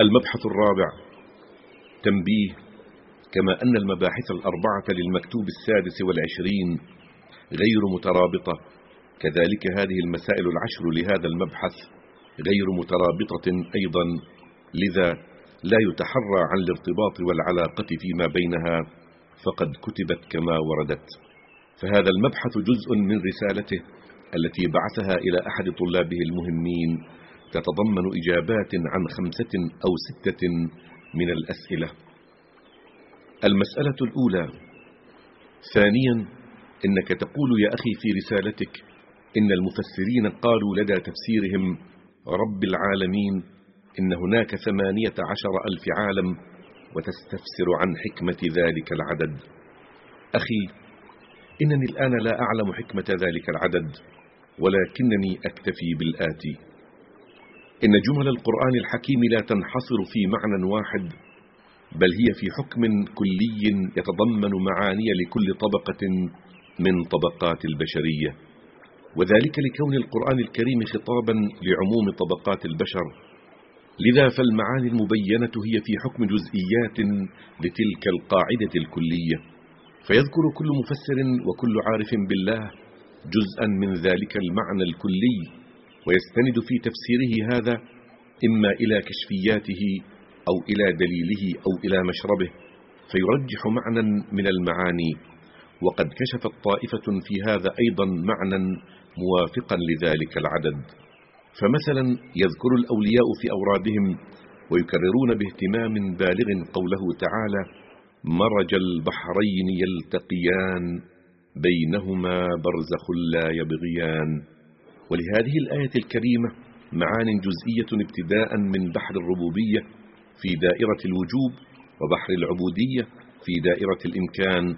المبحث الرابع تنبيه كما أن المباحث الأربعة للمكتوب السادس والعشرين غير مترابطة كذلك هذه المسائل العشر لهذا المبحث غير مترابطة أيضا لذا لا يتحرى عن الارتباط والعلاقة فيما بينها فقد كتبت كما وردت. فهذا المبحث جزء من رسالته التي بعثها إلى أحد طلابه المهمين تتضمن إجابات عن خمسة أو ستة من الأسئلة. المسألة الأولى ثانيا إنك تقول يا أخي في رسالتك إن المفسرين قالوا لدى تفسيرهم رب العالمين إن هناك ثمانية عشر ألف عالم وتستفسر عن حكمة ذلك العدد. أخي إنني الآن لا أعلم حكمة ذلك العدد ولكنني أكتفي بالآتي. إن جمل القرآن الحكيم لا تنحصر في معنى واحد بل هي في حكم كلي يتضمن معاني لكل طبقة من طبقات البشرية. وذلك لكون القرآن الكريم خطابا لعموم طبقات البشر. لذا فالمعاني المبينة هي في حكم جزئيات لتلك القاعدة الكلية. فيذكر كل مفسر وكل عارف بالله جزءا من ذلك المعنى الكلي. ويستند في تفسيره هذا إما إلى كشفياته أو إلى دليله أو إلى مشربه فيرجح معنى من المعاني وقد كشفت طائفة في هذا أيضا معنى موافقا لذلك العدد. فمثلا يذكر الأولياء في أورادهم ويكررون باهتمام بالغ قوله تعالى مرج البحرين يلتقيان بينهما برزخ لا يبغيان. ولهذه الآية الكريمة معان جزئية ابتداء من بحر الربوبية في دائرة الوجوب وبحر العبودية في دائرة الإمكان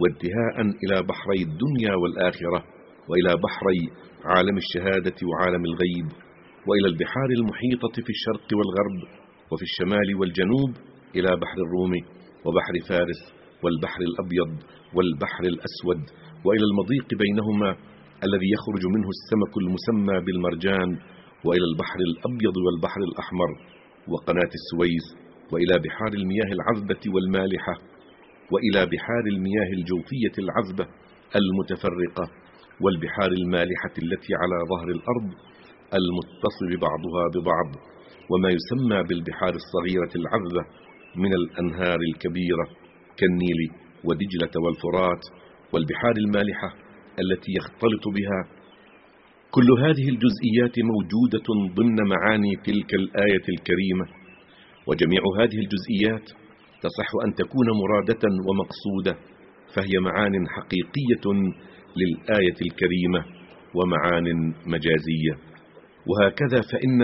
وانتهاء إلى بحري الدنيا والآخرة وإلى بحري عالم الشهادة وعالم الغيب وإلى البحار المحيطة في الشرق والغرب وفي الشمال والجنوب إلى بحر الروم وبحر فارس والبحر الأبيض والبحر الأسود وإلى المضيق بينهما الذي يخرج منه السمك المسمى بالمرجان وإلى البحر الأبيض والبحر الأحمر وقناة السويس وإلى بحار المياه العذبة والمالحة وإلى بحار المياه الجوفية العذبة المتفرقة والبحار المالحة التي على ظهر الأرض المتصل بعضها ببعض وما يسمى بالبحار الصغيرة العذبة من الأنهار الكبيرة كالنيل ودجلة والفرات والبحار المالحة التي يختلط بها. كل هذه الجزئيات موجودة ضمن معاني تلك الآية الكريمة وجميع هذه الجزئيات تصح أن تكون مرادة ومقصودة فهي معان حقيقية للآية الكريمة ومعان مجازية. وهكذا فإن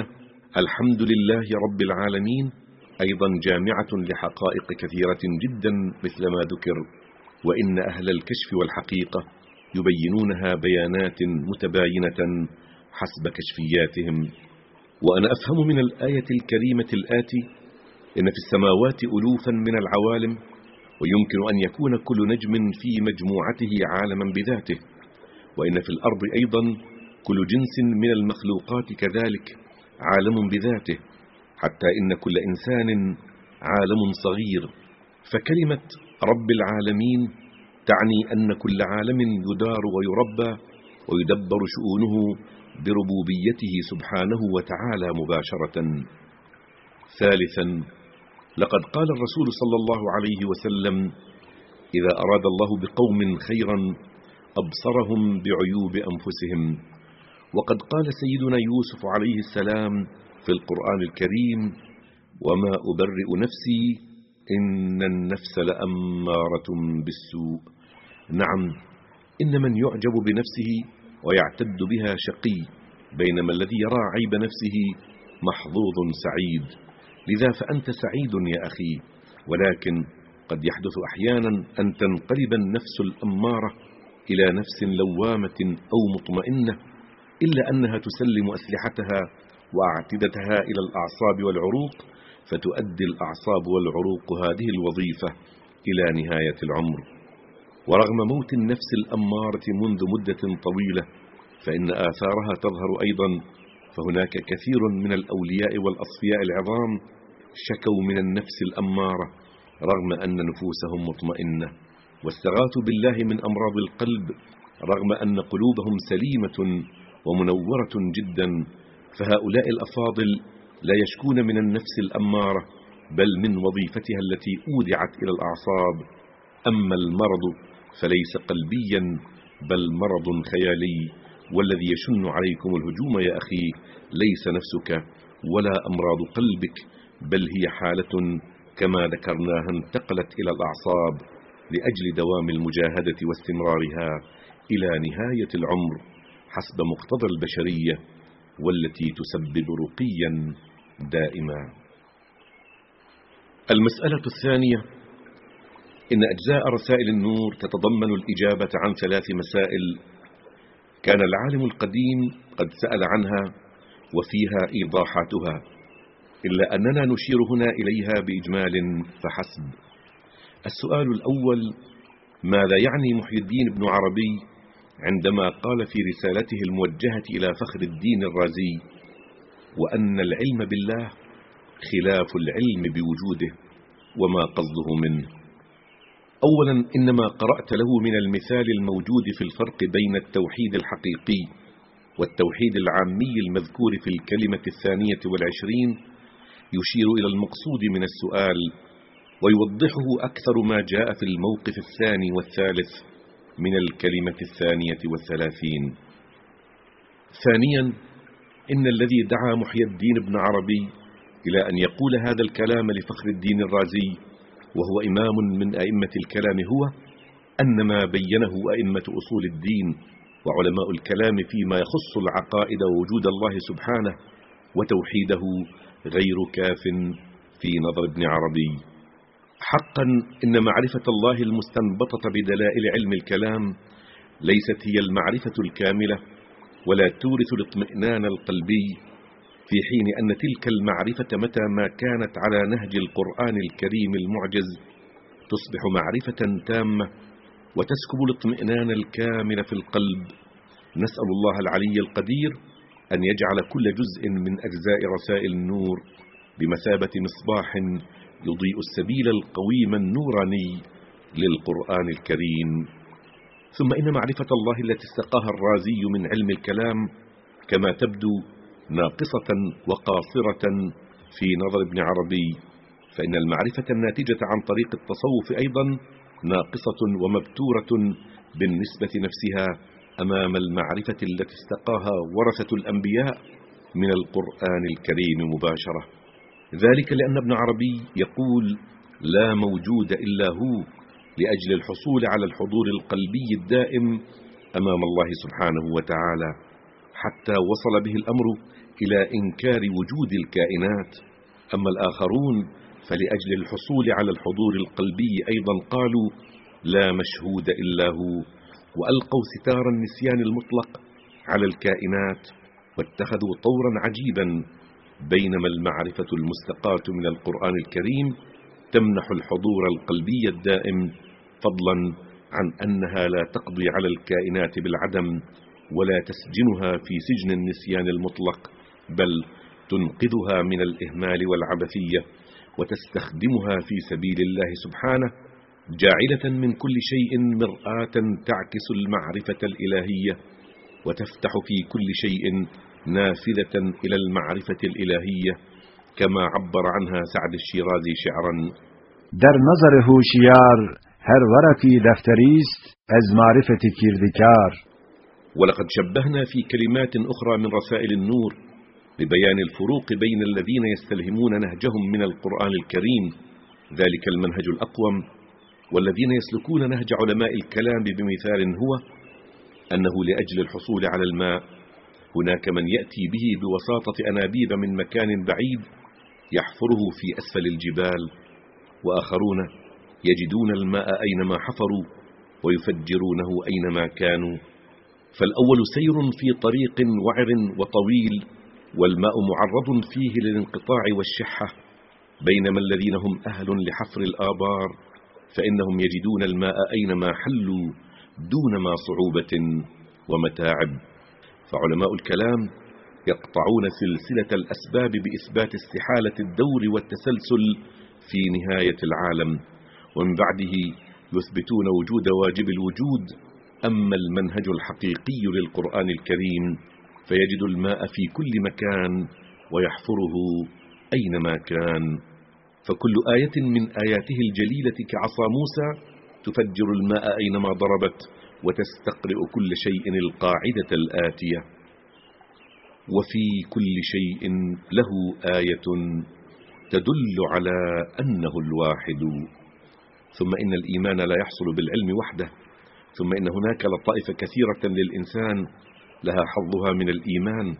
الحمد لله رب العالمين أيضا جامعة لحقائق كثيرة جدا مثل ما ذكر وإن أهل الكشف والحقيقة يبينونها بيانات متباينة حسب كشفياتهم. وأنا أفهم من الآية الكريمة الآتي إن في السماوات ألوفا من العوالم ويمكن أن يكون كل نجم في مجموعته عالما بذاته. وإن في الأرض أيضا كل جنس من المخلوقات كذلك عالم بذاته حتى إن كل إنسان عالم صغير. فكلمة رب العالمين تعني أن كل عالم يدار ويربى ويدبر شؤونه بربوبيته سبحانه وتعالى مباشرة. ثالثا لقد قال الرسول صلى الله عليه وسلم إذا أراد الله بقوم خيرا أبصرهم بعيوب أنفسهم. وقد قال سيدنا يوسف عليه السلام في القرآن الكريم وما أبرئ نفسي إن النفس لأمارة بالسوء. نعم. إن من يعجب بنفسه ويعتد بها شقي بينما الذي يرى عيب نفسه محظوظ سعيد. لذا فأنت سعيد يا أخي ولكن قد يحدث أحيانا أن تنقلب النفس الأمارة إلى نفس لوامة أو مطمئنة إلا أنها تسلم أسلحتها وأعتدتها إلى الأعصاب والعروق فتؤدي الأعصاب والعروق هذه الوظيفة إلى نهاية العمر. ورغم موت النفس الأمارة منذ مدة طويلة فإن آثارها تظهر أيضا فهناك كثير من الأولياء والأصفياء العظام شكوا من النفس الأمارة رغم أن نفوسهم مطمئنة. واستغاثوا بالله من أمراض القلب رغم أن قلوبهم سليمة ومنورة جدا فهؤلاء الأفاضل لا يشكون من النفس الأمارة بل من وظيفتها التي أودعت إلى الأعصاب. أما المرض فليس قلبيا بل مرض خيالي والذي يشن عليكم الهجوم يا أخي. ليس نفسك ولا أمراض قلبك بل هي حالة كما ذكرناها انتقلت إلى الأعصاب لأجل دوام المجاهدة واستمرارها إلى نهاية العمر حسب مقتضى البشرية والتي تسبب رقيا دائما. المسألة الثانية إن أجزاء رسائل النور تتضمن الإجابة عن ثلاث مسائل. كان العالم القديم قد سأل عنها وفيها إيضاحاتها. إلا أننا نشير هنا إليها بإجمال فحسب. السؤال الأول ماذا يعني محي الدين بن عربي عندما قال في رسالته الموجهة إلى فخر الدين الرازي وأن العلم بالله خلاف العلم بوجوده وما قصده منه؟ أولا إنما قرأت له من المثال الموجود في الفرق بين التوحيد الحقيقي والتوحيد العامي المذكور في الكلمة الثانية والعشرين يشير إلى المقصود من السؤال ويوضحه أكثر ما جاء في الموقف الثاني والثالث من الكلمة الثانية والثلاثين. ثانيا إن الذي دعا محي الدين بن عربي إلى أن يقول هذا الكلام لفخر الدين الرازي وهو إمام من أئمة الكلام هو أن ما بينه أئمة أصول الدين وعلماء الكلام فيما يخص العقائد ووجود الله سبحانه وتوحيده غير كاف في نظر ابن عربي. حقا إن معرفة الله المستنبطة بدلائل علم الكلام ليست هي المعرفة الكاملة ولا تورث الاطمئنان القلبي في حين أن تلك المعرفة متى ما كانت على نهج القرآن الكريم المعجز تصبح معرفة تامة وتسكب الاطمئنان الكامل في القلب. نسأل الله العلي القدير أن يجعل كل جزء من أجزاء رسائل النور بمثابة مصباح يضيء السبيل القويم النوراني للقرآن الكريم. ثم إن معرفة الله التي استقاها الرازي من علم الكلام كما تبدو ناقصة وقاصرة في نظر ابن عربي فإن المعرفة الناتجة عن طريق التصوف أيضا ناقصة ومبتورة بالنسبة نفسها أمام المعرفة التي استقاها ورثة الأنبياء من القرآن الكريم مباشرة. ذلك لأن ابن عربي يقول لا موجود إلا هو لأجل الحصول على الحضور القلبي الدائم أمام الله سبحانه وتعالى حتى وصل به الأمر إلى إنكار وجود الكائنات. أما الآخرون فلأجل الحصول على الحضور القلبي أيضا قالوا لا مشهود إلا هو وألقوا ستار النسيان المطلق على الكائنات واتخذوا طورا عجيبا بينما المعرفة المستقاة من القرآن الكريم تمنح الحضور القلبي الدائم فضلا عن أنها لا تقضي على الكائنات بالعدم ولا تسجنها في سجن النسيان المطلق. بل تنقذها من الإهمال والعبثية وتستخدمها في سبيل الله سبحانه جاعلة من كل شيء مرآة تعكس المعرفة الإلهية وتفتح في كل شيء نافذة إلى المعرفة الإلهية كما عبر عنها سعدي الشيرازي شعرا. در نظر هوشیار هر ورقی دفتری است از معرفت کردگار ولقد شبهنا في كلمات أخرى من رسائل النور ببيان الفروق بين الذين يستلهمون نهجهم من القرآن الكريم ذلك المنهج الأقوم والذين يسلكون نهج علماء الكلام بمثال هو أنه لأجل الحصول على الماء هناك من يأتي به بوساطة أنابيب من مكان بعيد يحفره في أسفل الجبال وآخرون يجدون الماء أينما حفروا ويفجرونه أينما كانوا. فالأول سير في طريق وعر وطويل والماء معرض فيه للانقطاع والشحة بينما الذين هم أهل لحفر الآبار فإنهم يجدون الماء أينما حلوا دون ما صعوبة ومتاعب فعلماء الكلام يقطعون سلسلة الأسباب بإثبات استحالة الدور والتسلسل في نهاية العالم ومن بعده يثبتون وجود واجب الوجود أما المنهج الحقيقي للقرآن الكريم. فيجد الماء في كل مكان ويحفره أينما كان. فكل آية من آياته الجليلة كعصا موسى تفجر الماء أينما ضربت وتستقرئ كل شيء القاعدة الآتية. وفي كل شيء له آية تدل على أنه الواحد. ثم إن الإيمان لا يحصل بالعلم وحده. ثم إن هناك لطائف كثيرة للإنسان لها حظها من الإيمان.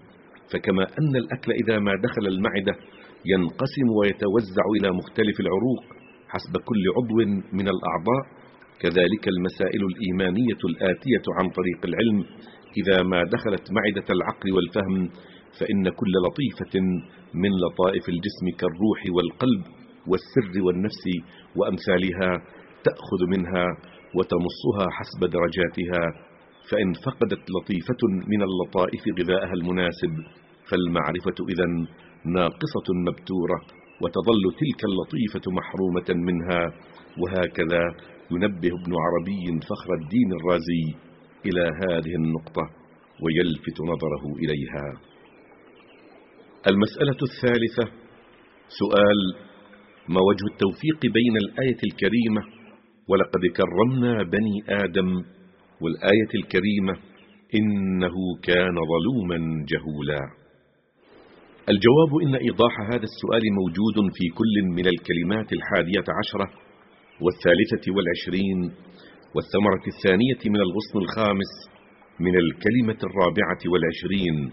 فكما أن الأكل إذا ما دخل المعدة ينقسم ويتوزع إلى مختلف العروق حسب كل عضو من الأعضاء. كذلك المسائل الإيمانية الآتية عن طريق العلم. إذا ما دخلت معدة العقل والفهم فإن كل لطيفة من لطائف الجسم كالروح والقلب والسر والنفس وأمثالها تأخذ منها وتمصها حسب درجاتها. فإن فقدت لطيفة من اللطائف غذاءها المناسب فالمعرفة إذا ناقصة مبتورة وتظل تلك اللطيفة محرومة منها وهكذا ينبه ابن عربي فخر الدين الرازي إلى هذه النقطة ويلفت نظره إليها. المسألة الثالثة سؤال ما وجه التوفيق بين الآية الكريمة ولقد كرمنا بني آدم والآية الكريمة إنه كان ظلوما جهولا. الجواب إن إيضاح هذا السؤال موجود في كل من الكلمات الحادية عشرة والثالثة والعشرين والثمرة الثانية من الغصن الخامس من الكلمة الرابعة والعشرين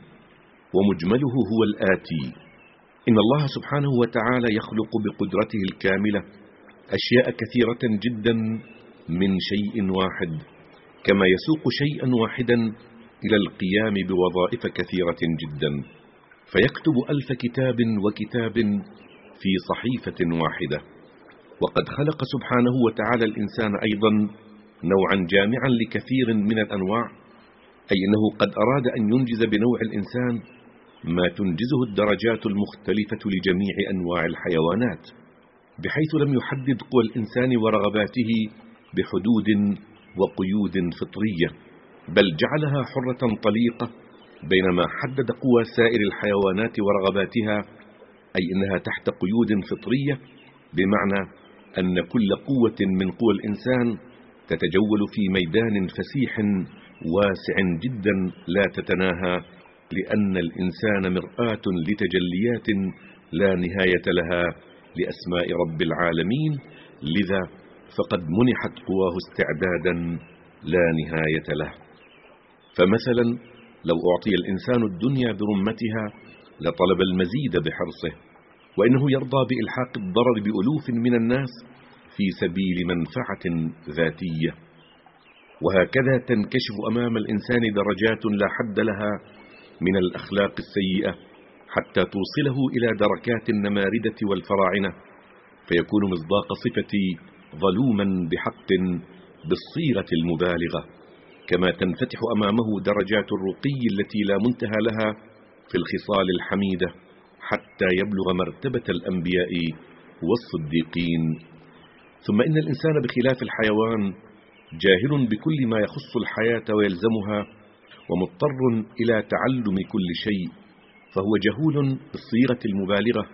ومجمله هو الآتي. إن الله سبحانه وتعالى يخلق بقدرته الكاملة أشياء كثيرة جدا من شيء واحد. كما يسوق شيئا واحدا إلى القيام بوظائف كثيرة جدا فيكتب ألف كتاب وكتاب في صحيفة واحدة. وقد خلق سبحانه وتعالى الإنسان أيضا نوعا جامعا لكثير من الأنواع أي أنه قد أراد أن ينجز بنوع الإنسان ما تنجزه الدرجات المختلفة لجميع أنواع الحيوانات بحيث لم يحدد قوى الإنسان ورغباته بحدود وقيود فطرية بل جعلها حرة طليقة بينما حدد قوى سائر الحيوانات ورغباتها أي أنها تحت قيود فطرية بمعنى أن كل قوة من قوى الإنسان تتجول في ميدان فسيح واسع جدا لا تتناهى لأن الإنسان مرآة لتجليات لا نهاية لها لأسماء رب العالمين لذا فقد منحت قواه استعدادا لا نهاية له. فمثلا لو أعطي الإنسان الدنيا برمتها لطلب المزيد بحرصه وإنه يرضى بإلحاق الضرر بألوف من الناس في سبيل منفعة ذاتية. وهكذا تنكشف أمام الإنسان درجات لا حد لها من الأخلاق السيئة حتى توصله إلى دركات النماردة والفراعنة فيكون مصداق صفة ظلوما بحق بالصيغة المبالغة كما تنفتح أمامه درجات الرقي التي لا منتهى لها في الخصال الحميدة حتى يبلغ مرتبة الأنبياء والصديقين. ثم إن الإنسان بخلاف الحيوان جاهل بكل ما يخص الحياة ويلزمها ومضطر إلى تعلم كل شيء فهو جهول بالصيغة المبالغة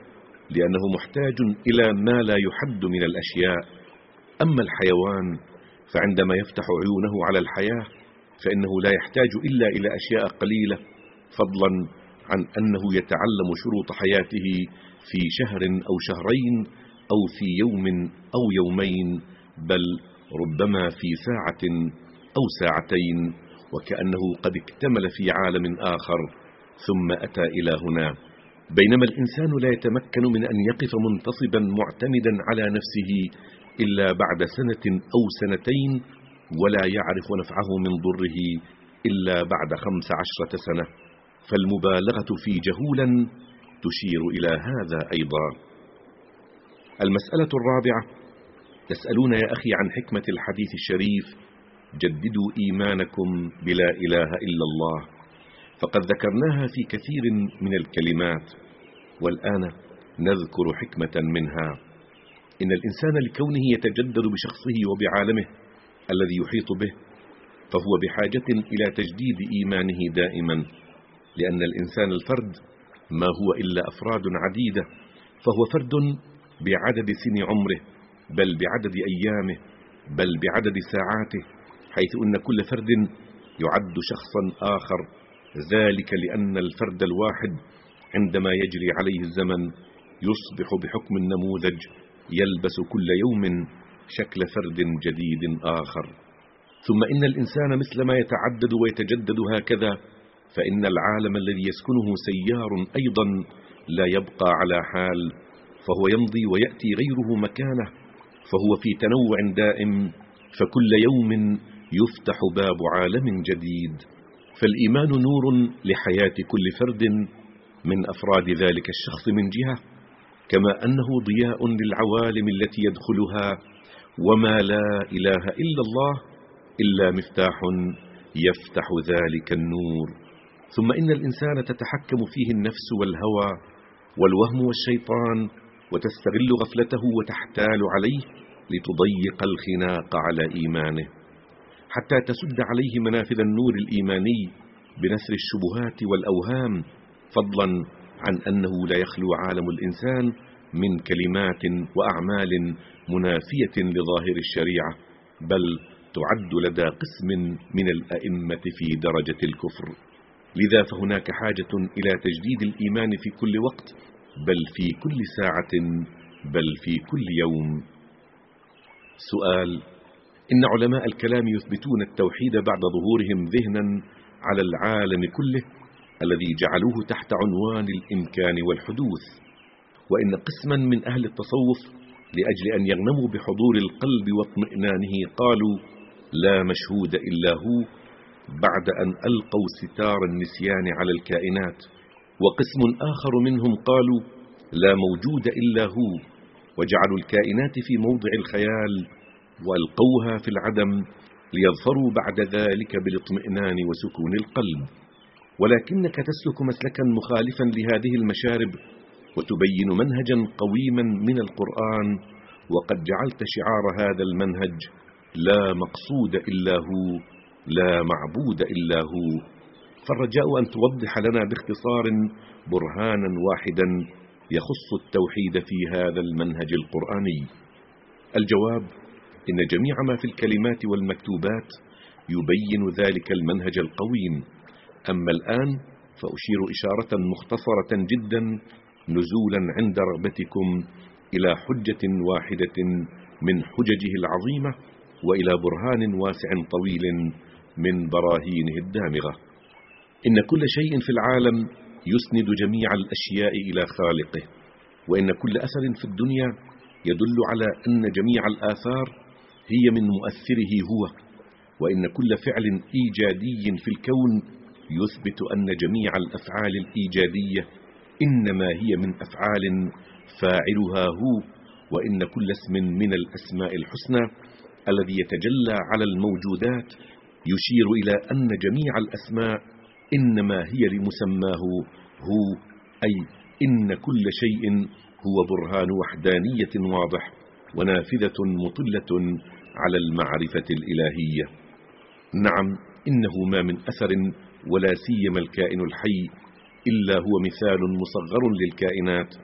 لأنه محتاج إلى ما لا يحد من الأشياء. أما الحيوان فعندما يفتح عيونه على الحياة فإنه لا يحتاج إلا إلى أشياء قليلة فضلا عن أنه يتعلم شروط حياته في شهر أو شهرين أو في يوم أو يومين بل ربما في ساعة أو ساعتين وكأنه قد اكتمل في عالم آخر ثم أتى إلى هنا. بينما الإنسان لا يتمكن من أن يقف منتصبا معتمدا على نفسه إلا بعد سنة أو سنتين ولا يعرف نفعه من ضره إلا بعد خمس عشرة سنة فالمبالغة في جهولا تشير إلى هذا أيضا. المسألة الرابعة يسألون يا أخي عن حكمة الحديث الشريف جددوا إيمانكم بلا إله إلا الله. فقد ذكرناها في كثير من الكلمات والآن نذكر حكمة منها. إن الإنسان لكونه يتجدد بشخصه وبعالمه الذي يحيط به فهو بحاجة إلى تجديد إيمانه دائما لأن الإنسان الفرد ما هو إلا أفراد عديدة فهو فرد بعدد سن عمره بل بعدد أيامه بل بعدد ساعاته حيث أن كل فرد يعد شخصا آخر ذلك لأن الفرد الواحد عندما يجري عليه الزمن يصبح بحكم النموذج يلبس كل يوم شكل فرد جديد آخر. ثم إن الإنسان مثلما يتعدد ويتجدد هكذا فإن العالم الذي يسكنه سيار أيضا لا يبقى على حال فهو يمضي ويأتي غيره مكانه فهو في تنوع دائم فكل يوم يفتح باب عالم جديد. فالإيمان نور لحياة كل فرد من أفراد ذلك الشخص من جهة. كما أنه ضياء للعوالم التي يدخلها وما لا إله إلا الله إلا مفتاح يفتح ذلك النور. ثم إن الإنسان تتحكم فيه النفس والهوى والوهم والشيطان وتستغل غفلته وتحتال عليه لتضيق الخناق على إيمانه. حتى تسد عليه منافذ النور الإيماني بنسر الشبهات والأوهام فضلا عن أنه لا يخلو عالم الإنسان من كلمات وأعمال منافية لظاهر الشريعة بل تعد لدى قسم من الأئمة في درجة الكفر. لذا فهناك حاجة إلى تجديد الإيمان في كل وقت بل في كل ساعة بل في كل يوم. سؤال إن علماء الكلام يثبتون التوحيد بعد ظهورهم ذهنا على العالم كله؟ الذي جعلوه تحت عنوان الإمكان والحدوث وإن قسما من أهل التصوف لأجل أن يغنموا بحضور القلب واطمئنانه قالوا لا مشهود إلا هو بعد أن ألقوا ستار النسيان على الكائنات وقسم آخر منهم قالوا لا موجود إلا هو وجعلوا الكائنات في موضع الخيال وألقوها في العدم ليظفروا بعد ذلك بالاطمئنان وسكون القلب. ولكنك تسلك مسلكا مخالفا لهذه المشارب وتبين منهجا قويما من القرآن وقد جعلت شعار هذا المنهج لا مقصود إلا هو لا معبود إلا هو. فالرجاء أن توضح لنا باختصار برهانا واحدا يخص التوحيد في هذا المنهج القرآني. الجواب إن جميع ما في الكلمات والمكتوبات يبين ذلك المنهج القويم. أما الآن فأشير إشارة مختصرة جدا نزولا عند رغبتكم إلى حجة واحدة من حججه العظيمة وإلى برهان واسع طويل من براهينه الدامغة. إن كل شيء في العالم يسند جميع الأشياء إلى خالقه وإن كل أثر في الدنيا يدل على أن جميع الآثار هي من مؤثره هو وإن كل فعل إيجادي في الكون يثبت أن جميع الأفعال الإيجادية إنما هي من أفعال فاعلها هو وإن كل اسم من الأسماء الحسنى الذي يتجلى على الموجودات يشير إلى أن جميع الأسماء إنما هي لمسماه هو أي إن كل شيء هو برهان وحدانية واضح ونافذة مطلة على المعرفة الإلهية. نعم إنه ما من أثر ولا سيما الكائن الحي إلا هو مثال مصغر للكائنات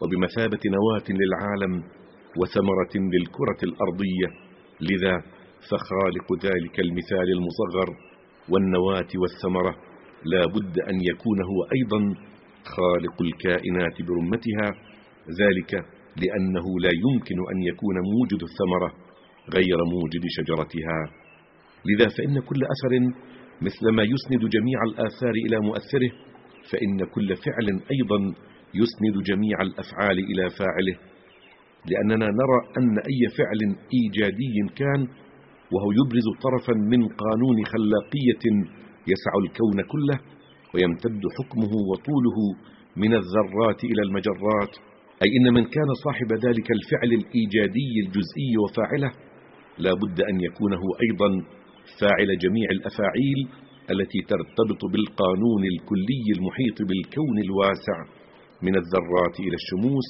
وبمثابة نواة للعالم وثمرة للكرة الأرضية. لذا فخالق ذلك المثال المصغر والنواة والثمرة لا بد أن يكون هو أيضا خالق الكائنات برمتها. ذلك لأنه لا يمكن أن يكون موجد الثمرة غير موجد شجرتها. لذا فإن كل أثر مثل ما يسند جميع الآثار إلى مؤثره فإن كل فعل أيضا يسند جميع الأفعال إلى فاعله لأننا نرى أن أي فعل إيجادي كان وهو يبرز طرفا من قانون خلاقية يسع الكون كله ويمتد حكمه وطوله من الذرات إلى المجرات. أي إن من كان صاحب ذلك الفعل الإيجادي الجزئي وفاعله لا بد أن يكون هو أيضا فاعل جميع الأفاعيل التي ترتبط بالقانون الكلي المحيط بالكون الواسع من الذرات إلى الشموس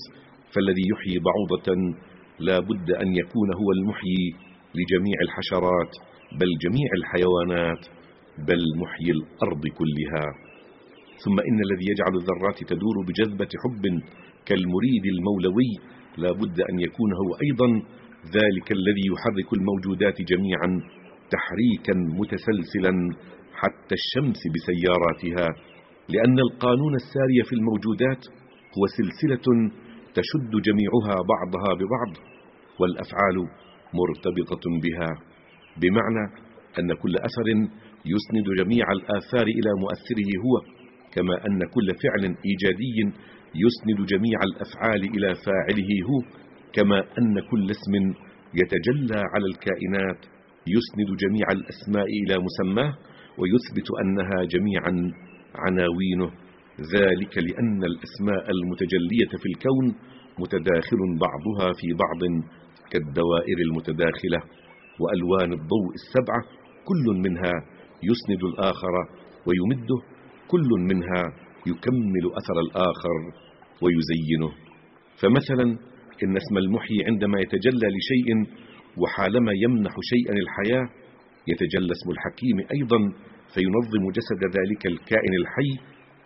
فالذي يحيي بعوضة لا بد أن يكون هو المحيي لجميع الحشرات بل جميع الحيوانات بل محيي الأرض كلها. ثم إن الذي يجعل الذرات تدور بجذبة حب كالمريد المولوي لا بد أن يكون هو أيضا ذلك الذي يحرك الموجودات جميعا تحريكا متسلسلا حتى الشمس بسياراتها لأن القانون الساري في الموجودات هو سلسلة تشد جميعها بعضها ببعض والأفعال مرتبطة بها بمعنى أن كل أثر يسند جميع الآثار إلى مؤثره هو كما أن كل فعل إيجادي يسند جميع الأفعال إلى فاعله هو كما أن كل اسم يتجلى على الكائنات يسند جميع الأسماء إلى مسماه ويثبت أنها جميعا عناوينه. ذلك لأن الأسماء المتجلية في الكون متداخل بعضها في بعض كالدوائر المتداخلة وألوان الضوء السبعة كل منها يسند الآخر ويمده كل منها يكمل أثر الآخر ويزينه. فمثلا إن اسم المحيي عندما يتجلى لشيء وحالما يمنح شيئا الحياة يتجلى اسم الحكيم أيضا فينظم جسد ذلك الكائن الحي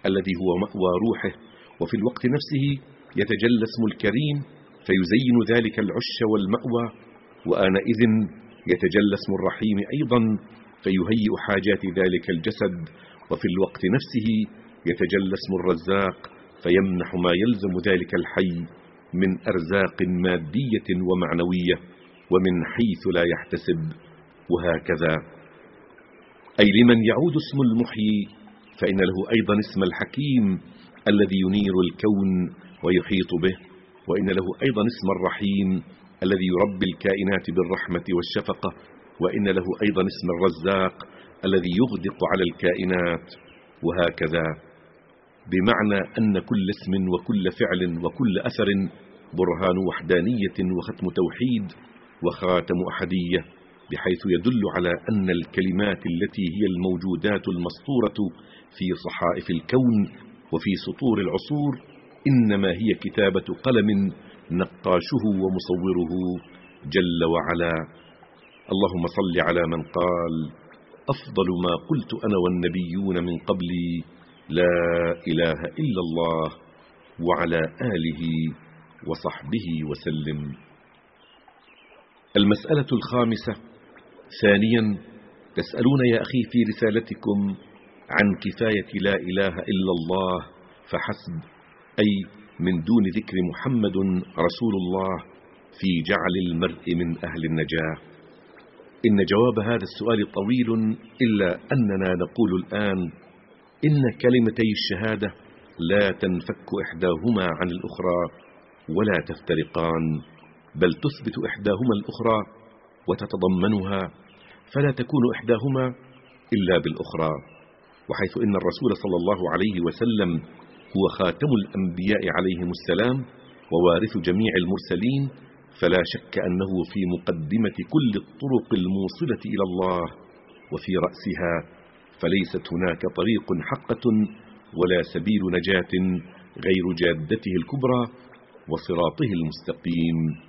الذي هو مأوى روحه وفي الوقت نفسه يتجلى اسم الكريم فيزين ذلك العش والمأوى وآنئذ يتجلى اسم الرحيم أيضا فيهيئ حاجات ذلك الجسد وفي الوقت نفسه يتجلى اسم الرزاق فيمنح ما يلزم ذلك الحي من أرزاق مادية ومعنوية. ومن حيث لا يحتسب وهكذا. أي لمن يعود اسم المحيي فإن له أيضا اسم الحكيم الذي ينير الكون ويحيط به وإن له أيضا اسم الرحيم الذي يربي الكائنات بالرحمة والشفقة وإن له أيضا اسم الرزاق الذي يغدق على الكائنات وهكذا. بمعنى أن كل اسم وكل فعل وكل أثر برهان وحدانية وختم توحيد وخاتم أحدية بحيث يدل على أن الكلمات التي هي الموجودات المسطورة في صحائف الكون وفي سطور العصور إنما هي كتابة قلم نقاشه ومصوره جل وعلا. اللهم صل على من قال أفضل ما قلت أنا والنبيون من قبلي لا إله إلا الله وعلى آله وصحبه وسلم. المسألة الخامسة ثانيا تسألون يا أخي في رسالتكم عن كفاية لا إله إلا الله فحسب أي من دون ذكر محمد رسول الله في جعل المرء من أهل النجاة. إن جواب هذا السؤال طويل إلا أننا نقول الآن إن كلمتي الشهادة لا تنفك إحداهما عن الأخرى ولا تفترقان. بل تثبت إحداهما الأخرى وتتضمنها فلا تكون إحداهما إلا بالأخرى وحيث إن الرسول صلى الله عليه وسلم هو خاتم الأنبياء عليهم السلام ووارث جميع المرسلين فلا شك أنه في مقدمة كل الطرق الموصلة إلى الله وفي رأسها فليست هناك طريق حقة ولا سبيل نجاة غير جادته الكبرى وصراطه المستقيم.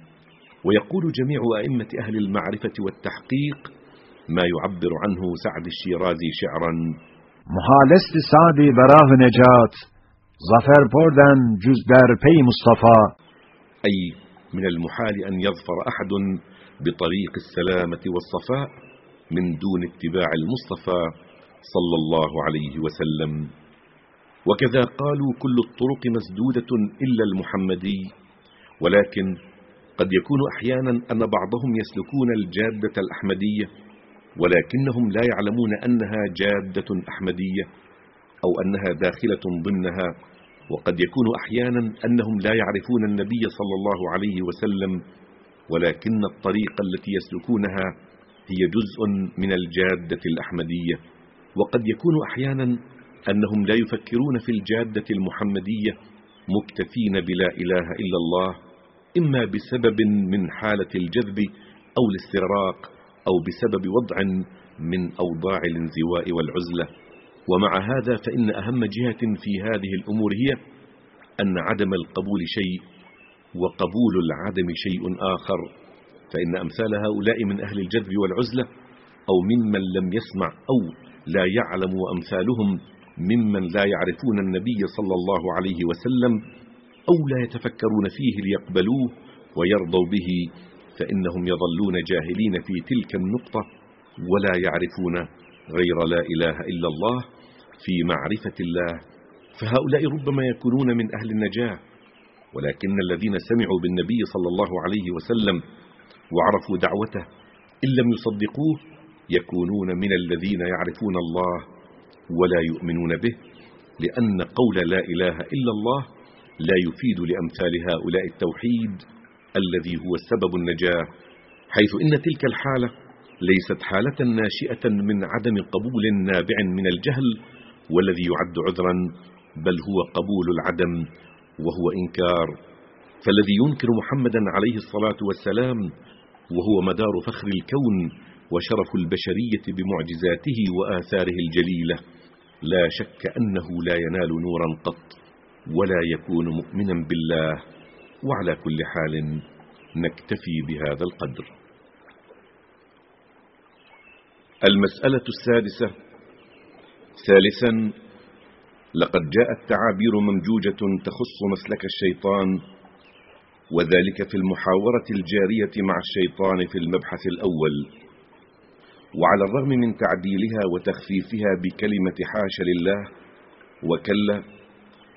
ويقول جميع أئمة أهل المعرفة والتحقيق ما يعبر عنه سعد الشيرازي شعرا. محالست سعدی براه نجات ظفر بردن جز در پی مصطفى أي من المحال أن يظفر أحد بطريق السلامة والصفاء من دون اتباع المصطفى صلى الله عليه وسلم. وكذا قالوا كل الطرق مسدودة إلا المحمدي ولكن قد يكون أحيانا أن بعضهم يسلكون الجادة الأحمدية ولكنهم لا يعلمون أنها جادة أحمدية أو أنها داخلة ضمنها وقد يكون أحيانا أنهم لا يعرفون النبي صلى الله عليه وسلم ولكن الطريقة التي يسلكونها هي جزء من الجادة الأحمدية. وقد يكون أحيانا أنهم لا يفكرون في الجادة المحمدية مكتفين بلا إله إلا الله إما بسبب من حالة الجذب أو الاستغراق أو بسبب وضع من أوضاع الانزواء والعزلة. ومع هذا فإن أهم جهة في هذه الأمور هي أن عدم القبول شيء وقبول العدم شيء آخر. فإن أمثال هؤلاء من أهل الجذب والعزلة أو ممن لم يسمع أو لا يعلم وأمثالهم ممن لا يعرفون النبي صلى الله عليه وسلم أو لا يتفكرون فيه ليقبلوه ويرضوا به فإنهم يظلون جاهلين في تلك النقطة ولا يعرفون غير لا إله إلا الله في معرفة الله. فهؤلاء ربما يكونون من أهل النجاة ولكن الذين سمعوا بالنبي صلى الله عليه وسلم وعرفوا دعوته إن لم يصدقوه يكونون من الذين يعرفون الله ولا يؤمنون به لأن قول لا إله إلا الله لا يفيد لأمثال هؤلاء التوحيد الذي هو سبب النجاة حيث إن تلك الحالة ليست حالة ناشئة من عدم قبول نابع من الجهل والذي يعد عذرا بل هو قبول العدم وهو إنكار. فالذي ينكر محمدا عليه الصلاة والسلام وهو مدار فخر الكون وشرف البشرية بمعجزاته وآثاره الجليلة لا شك أنه لا ينال نورا قط. ولا يكون مؤمنا بالله وعلى كل حال نكتفي بهذا القدر. المسألة السادسة. ثالثا لقد جاءت تعابير ممجوجة تخص مسلك الشيطان وذلك في المحاورة الجارية مع الشيطان في المبحث الأول. وعلى الرغم من تعديلها وتخفيفها بكلمة حاش لله وكلا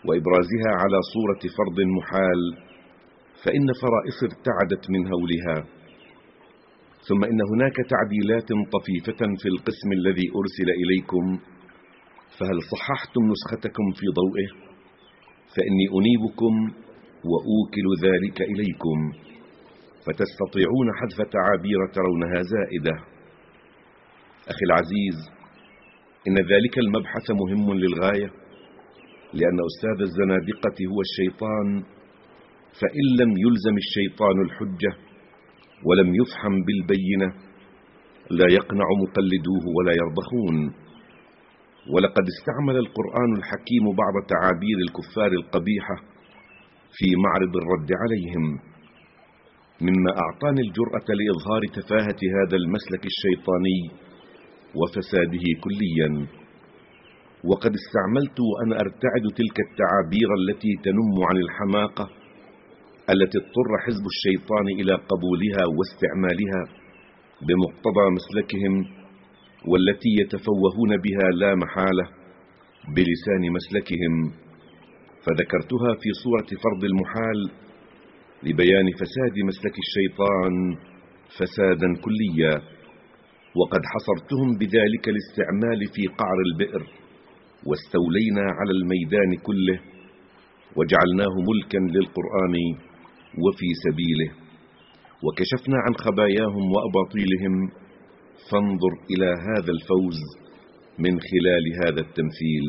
وإبرازها على صورة فرض محال فإن فرائص ارتعدت من هولها. ثم إن هناك تعديلات طفيفة في القسم الذي أرسل إليكم فهل صححتم نسختكم في ضوئه؟ فإني أنيبكم وأوكل ذلك إليكم. فتستطيعون حذف تعابير ترونها زائدة. أخي العزيز إن ذلك المبحث مهم للغاية. لأن أستاذ الزنادقة هو الشيطان فإن لم يلزم الشيطان الحجة ولم يفحم بالبينة لا يقنع مقلدوه ولا يرضخون ولقد استعمل القرآن الحكيم بعض تعابير الكفار القبيحة في معرض الرد عليهم مما أعطاني الجرأة لإظهار تفاهة هذا المسلك الشيطاني وفساده كليا. وقد استعملت وأنا أرتعد تلك التعابير التي تنم عن الحماقة التي اضطر حزب الشيطان إلى قبولها واستعمالها بمقتضى مسلكهم والتي يتفوهون بها لا محالة بلسان مسلكهم. فذكرتها في صورة فرض المحال لبيان فساد مسلك الشيطان فسادا كليا وقد حصرتهم بذلك الاستعمال في قعر البئر. واستولينا على الميدان كله وجعلناه ملكا للقرآن وفي سبيله وكشفنا عن خباياهم وأباطيلهم فانظر إلى هذا الفوز من خلال هذا التمثيل.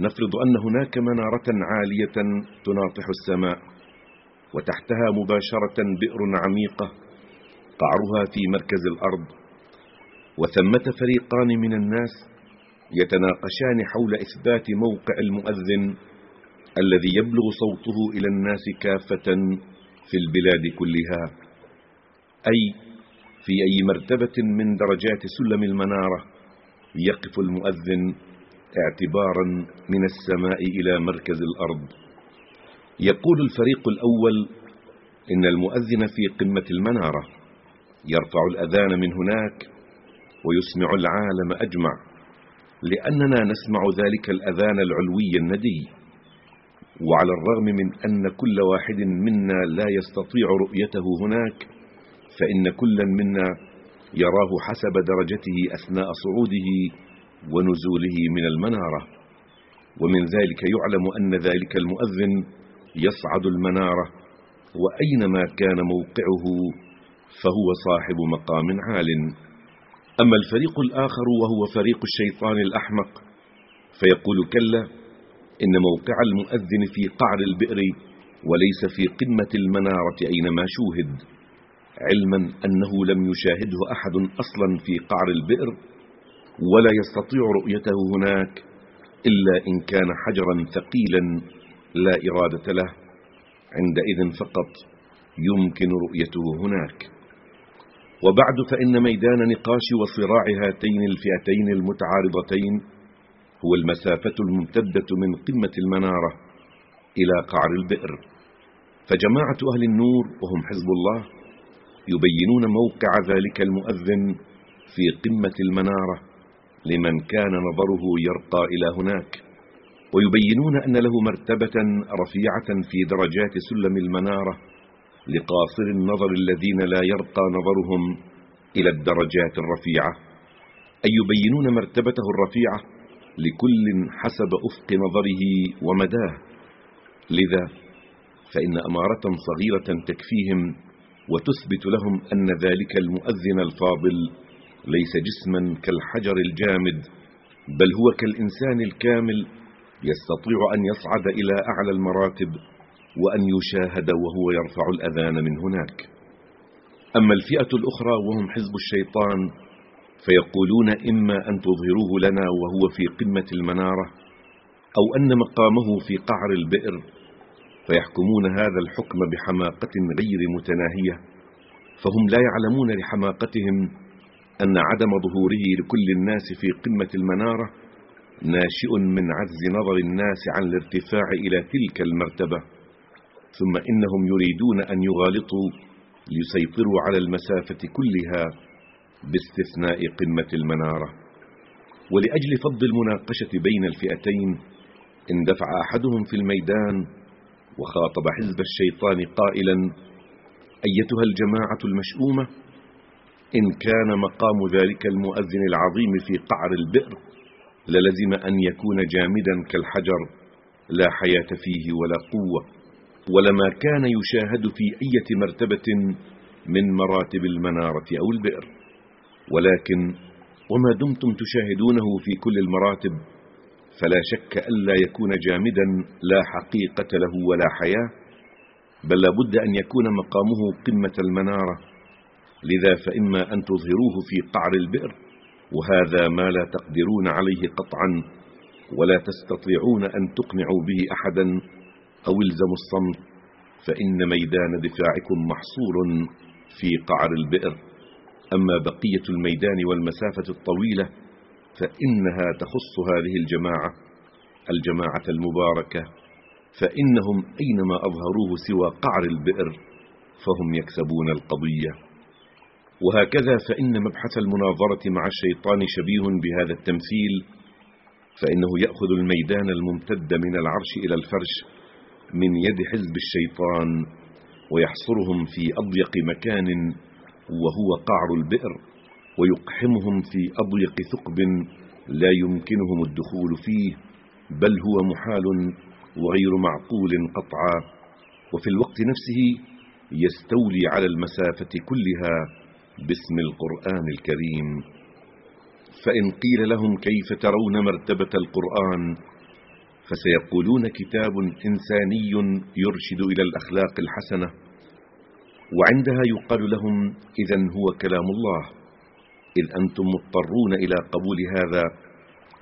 نفرض أن هناك منارة عالية تناطح السماء وتحتها مباشرة بئر عميقة قعرها في مركز الأرض وثمة فريقان من الناس يتناقشان حول إثبات موقع المؤذن الذي يبلغ صوته إلى الناس كافة في البلاد كلها. أي في أي مرتبة من درجات سلم المنارة يقف المؤذن اعتبارا من السماء إلى مركز الأرض. يقول الفريق الأول إن المؤذن في قمة المنارة يرفع الأذان من هناك ويسمع العالم أجمع. لأننا نسمع ذلك الأذان العلوي الندي وعلى الرغم من أن كل واحد منا لا يستطيع رؤيته هناك فإن كلا منا يراه حسب درجته أثناء صعوده ونزوله من المنارة. ومن ذلك يعلم أن ذلك المؤذن يصعد المنارة وأينما كان موقعه فهو صاحب مقام عال. أما الفريق الآخر وهو فريق الشيطان الأحمق فيقول كلا إن موقع المؤذن في قعر البئر وليس في قمة المنارة أينما شوهد علما أنه لم يشاهده أحد أصلا في قعر البئر ولا يستطيع رؤيته هناك إلا إن كان حجرا ثقيلا لا إرادة له عندئذ فقط يمكن رؤيته هناك. وبعد فإن ميدان نقاش وصراع هاتين الفئتين المتعارضتين هو المسافة الممتدة من قمة المنارة إلى قعر البئر. فجماعة أهل النور وهم حزب الله يبينون موقع ذلك المؤذن في قمة المنارة لمن كان نظره يرقى إلى هناك ويبينون أن له مرتبة رفيعة في درجات سلم المنارة لقاصر النظر الذين لا يرقى نظرهم إلى الدرجات الرفيعة. أي يبينون مرتبته الرفيعة لكل حسب أفق نظره ومداه. لذا فإن أمارة صغيرة تكفيهم وتثبت لهم أن ذلك المؤذن الفاضل ليس جسما كالحجر الجامد بل هو كالإنسان الكامل يستطيع أن يصعد إلى أعلى المراتب. وأن يشاهد وهو يرفع الأذان من هناك. أما الفئة الأخرى وهم حزب الشيطان فيقولون إما أن تظهروه لنا وهو في قمة المنارة أو أن مقامه في قعر البئر فيحكمون هذا الحكم بحماقة غير متناهية. فهم لا يعلمون لحماقتهم أن عدم ظهوره لكل الناس في قمة المنارة ناشئ من عجز نظر الناس عن الارتفاع إلى تلك المرتبة. ثم إنهم يريدون أن يغالطوا ليسيطروا على المسافة كلها باستثناء قمة المنارة. ولأجل فض المناقشة بين الفئتين اندفع أحدهم في الميدان وخاطب حزب الشيطان قائلا أيتها الجماعة المشؤومة إن كان مقام ذلك المؤذن العظيم في قعر البئر للزم أن يكون جامدا كالحجر لا حياة فيه ولا قوة. ولما كان يشاهد في أية مرتبة من مراتب المنارة أو البئر. ولكن وما دمتم تشاهدونه في كل المراتب فلا شك ألا يكون جامدا لا حقيقة له ولا حياة بل لابد أن يكون مقامه قمة المنارة. لذا فإما أن تظهروه في قعر البئر وهذا ما لا تقدرون عليه قطعا ولا تستطيعون أن تقنعوا به أحدا. أو الزموا الصمت فإن ميدان دفاعكم محصور في قعر البئر. أما بقية الميدان والمسافة الطويلة فإنها تخص هذه الجماعة الجماعة المباركة. فإنهم أينما أظهروه سوى قعر البئر فهم يكسبون القضية. وهكذا فإن مبحث المناظرة مع الشيطان شبيه بهذا التمثيل فإنه يأخذ الميدان الممتد من العرش إلى الفرش. من يد حزب الشيطان ويحصرهم في أضيق مكان وهو قعر البئر ويقحمهم في أضيق ثقب لا يمكنهم الدخول فيه بل هو محال وغير معقول قطعا. وفي الوقت نفسه يستولي على المسافة كلها باسم القرآن الكريم. فإن قيل لهم كيف ترون مرتبة القرآن فسيقولون كتاب إنساني يرشد إلى الأخلاق الحسنة وعندها يقال لهم إذا هو كلام الله إذ أنتم مضطرون إلى قبول هذا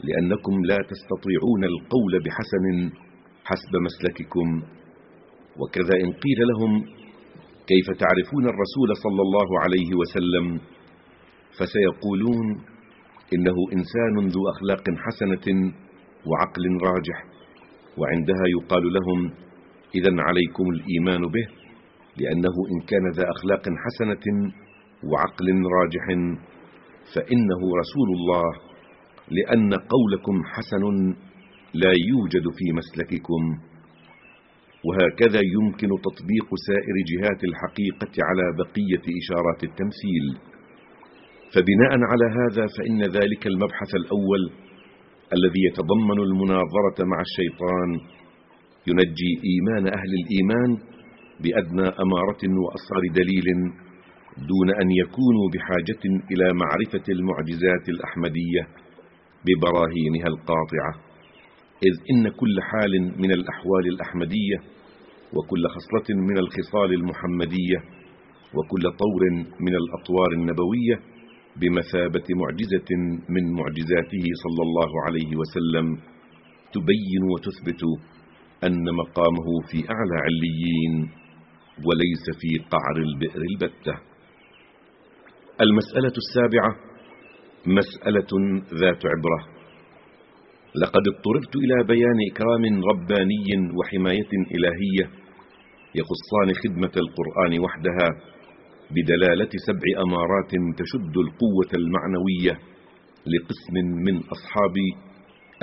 لأنكم لا تستطيعون القول بحسن حسب مسلككم. وكذا إن قيل لهم كيف تعرفون الرسول صلى الله عليه وسلم؟ فسيقولون إنه إنسان ذو أخلاق حسنة وعقل راجح. وعندها يقال لهم إذا عليكم الإيمان به لأنه إن كان ذا أخلاق حسنة وعقل راجح فإنه رسول الله لأن قولكم حسن لا يوجد في مسلككم. وهكذا يمكن تطبيق سائر جهات الحقيقة على بقية إشارات التمثيل. فبناء على هذا فإن ذلك المبحث الأول الذي يتضمن المناظرة مع الشيطان ينجي إيمان أهل الإيمان بأدنى أمارة وأصغر دليل دون أن يكونوا بحاجة إلى معرفة المعجزات الأحمدية ببراهينها القاطعة إذ إن كل حال من الأحوال الأحمدية وكل خصلة من الخصال المحمدية وكل طور من الأطوار النبوية بمثابة معجزة من معجزاته صلى الله عليه وسلم تبين وتثبت أن مقامه في أعلى عليين وليس في قعر البئر البتة. المسألة السابعة مسألة ذات عبرة. لقد اضطررت إلى بيان إكرام رباني وحماية إلهية يخصان خدمة القرآن وحدها بدلالة سبع أمارات تشد القوة المعنوية لقسم من أصحابي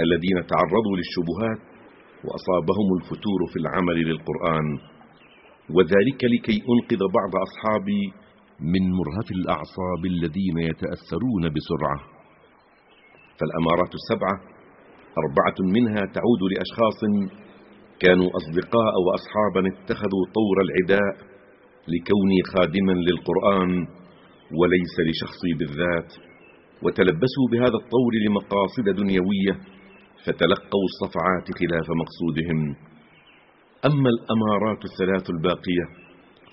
الذين تعرضوا للشبهات وأصابهم الفتور في العمل للقرآن. وذلك لكي أنقذ بعض أصحابي من مرهف الأعصاب الذين يتأثرون بسرعة. فالأمارات السبعة أربعة منها تعود لأشخاص كانوا أصدقاء وأصحابا اتخذوا طور العداء لكوني خادما للقرآن وليس لشخصي بالذات وتلبسوا بهذا الطور لمقاصد دنيوية فتلقوا الصفعات خلاف مقصودهم. أما الأمارات الثلاث الباقية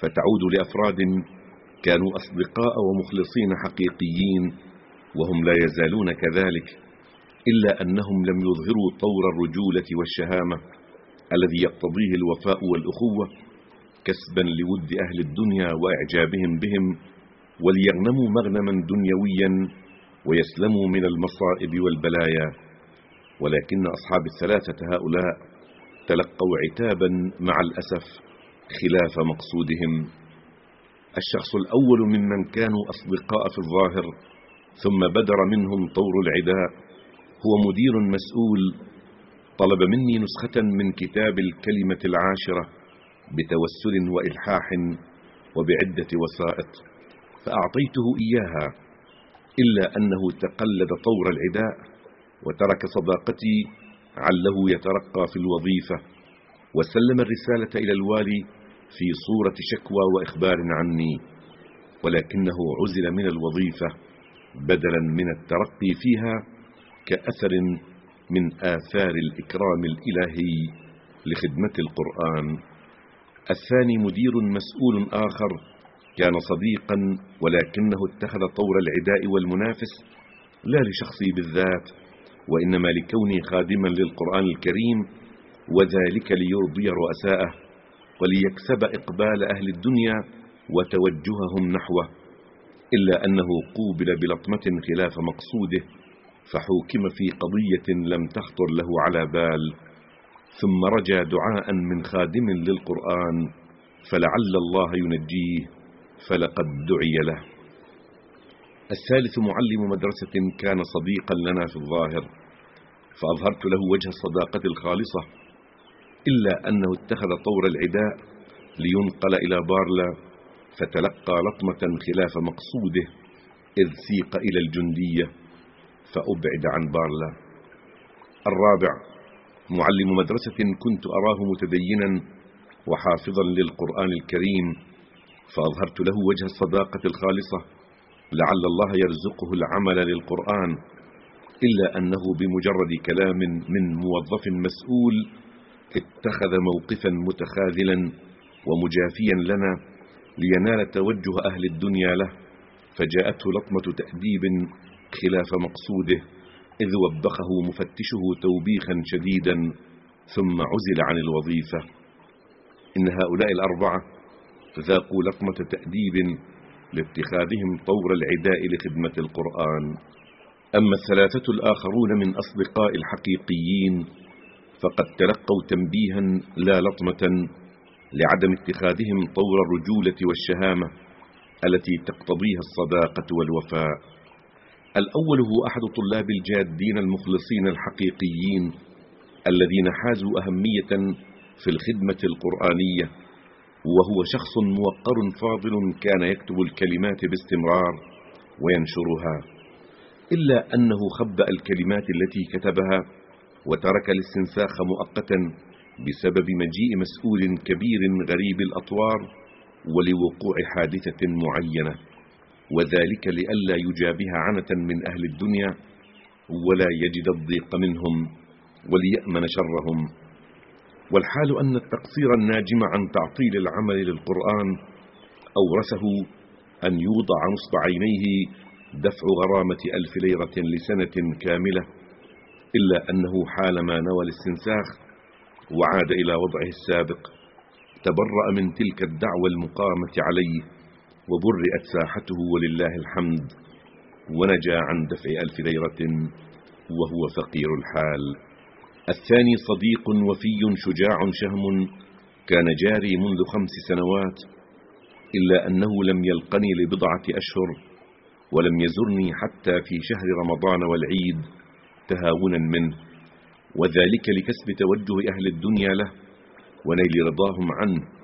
فتعود لأفراد كانوا أصدقاء ومخلصين حقيقيين وهم لا يزالون كذلك إلا أنهم لم يظهروا طور الرجولة والشهامة الذي يقتضيه الوفاء والأخوة. كسبا لود أهل الدنيا وإعجابهم بهم وليغنموا مغنما دنيويا ويسلموا من المصائب والبلايا. ولكن أصحاب الثلاثة هؤلاء تلقوا عتابا مع الأسف خلاف مقصودهم. الشخص الأول ممن كانوا أصدقاء في الظاهر ثم بدر منهم طور العداء هو مدير مسؤول طلب مني نسخة من كتاب الكلمة العاشرة. بتوسل وإلحاح وبعدة وسائط فأعطيته إياها إلا أنه تقلد طور العداء وترك صداقتي عله يترقى في الوظيفة وسلم الرسالة إلى الوالي في صورة شكوى وإخبار عني ولكنه عزل من الوظيفة بدلا من الترقي فيها كأثر من آثار الإكرام الإلهي لخدمة القرآن. الثاني مدير مسؤول آخر كان صديقا ولكنه اتخذ طور العداء والمنافس لا لشخصي بالذات وإنما لكوني خادما للقرآن الكريم وذلك ليرضي رؤساءه وليكسب إقبال أهل الدنيا وتوجههم نحوه إلا أنه قوبل بلطمة خلاف مقصوده فحوكم في قضية لم تخطر له على بال. ثم رجى دعاء من خادم للقرآن فلعل الله ينجيه فلقد دعي له. الثالث معلم مدرسة كان صديقا لنا في الظاهر فأظهرت له وجه الصداقة الخالصة إلا أنه اتخذ طور العداء لينقل إلى بارلا فتلقى لطمة خلاف مقصوده إذ سيق إلى الجندية فأبعد عن بارلا. الرابع معلم مدرسة كنت أراه متدينا وحافظا للقرآن الكريم فأظهرت له وجه الصداقة الخالصة لعل الله يرزقه العمل للقرآن إلا أنه بمجرد كلام من موظف مسؤول اتخذ موقفا متخاذلا ومجافيا لنا لينال توجه أهل الدنيا له فجاءته لطمة تأديب خلاف مقصوده. إذ وبخه مفتشه توبيخا شديدا ثم عزل عن الوظيفة. إن هؤلاء الأربعة ذاقوا لطمة تأديب لاتخاذهم طور العداء لخدمة القرآن. أما الثلاثة الآخرون من أصدقاء الحقيقيين فقد تلقوا تنبيها لا لطمة لعدم اتخاذهم طور الرجولة والشهامة التي تقتضيها الصداقة والوفاء. الأول هو أحد طلاب الجادين المخلصين الحقيقيين الذين حازوا أهمية في الخدمة القرآنية وهو شخص موقر فاضل كان يكتب الكلمات باستمرار وينشرها إلا أنه خبأ الكلمات التي كتبها وترك الاستنساخ مؤقتا بسبب مجيء مسؤول كبير غريب الأطوار ولوقوع حادثة معينة. وذلك لئلا يجابه عنة من أهل الدنيا ولا يجد الضيق منهم وليأمن شرهم. والحال أن التقصير الناجم عن تعطيل العمل للقرآن أورثه أن يوضع نصب عينيه دفع غرامة ألف ليرة لسنة كاملة إلا أنه حالما نوى الاستنساخ وعاد إلى وضعه السابق تبرأ من تلك الدعوة المقامة عليه. وبرئت ساحته ولله الحمد ونجا عن دفع ألف ليرة وهو فقير الحال. الثاني صديق وفي شجاع شهم كان جاري منذ خمس سنوات إلا أنه لم يلقني لبضعة أشهر ولم يزرني حتى في شهر رمضان والعيد تهاونا منه. وذلك لكسب توجه أهل الدنيا له ونيل رضاهم عنه.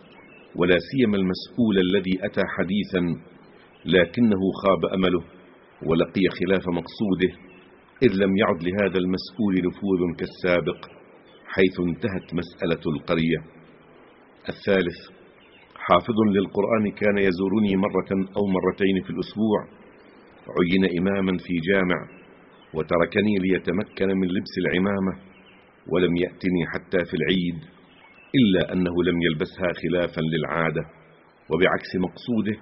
ولا سيما المسؤول الذي أتى حديثا لكنه خاب أمله ولقي خلاف مقصوده إذ لم يعد لهذا المسؤول نفوذ كالسابق حيث انتهت مسألة القرية. الثالث حافظ للقرآن كان يزورني مرة أو مرتين في الأسبوع عين إماما في جامع وتركني ليتمكن من لبس العمامة ولم يأتني حتى في العيد. إلا أنه لم يلبسها خلافا للعادة وبعكس مقصوده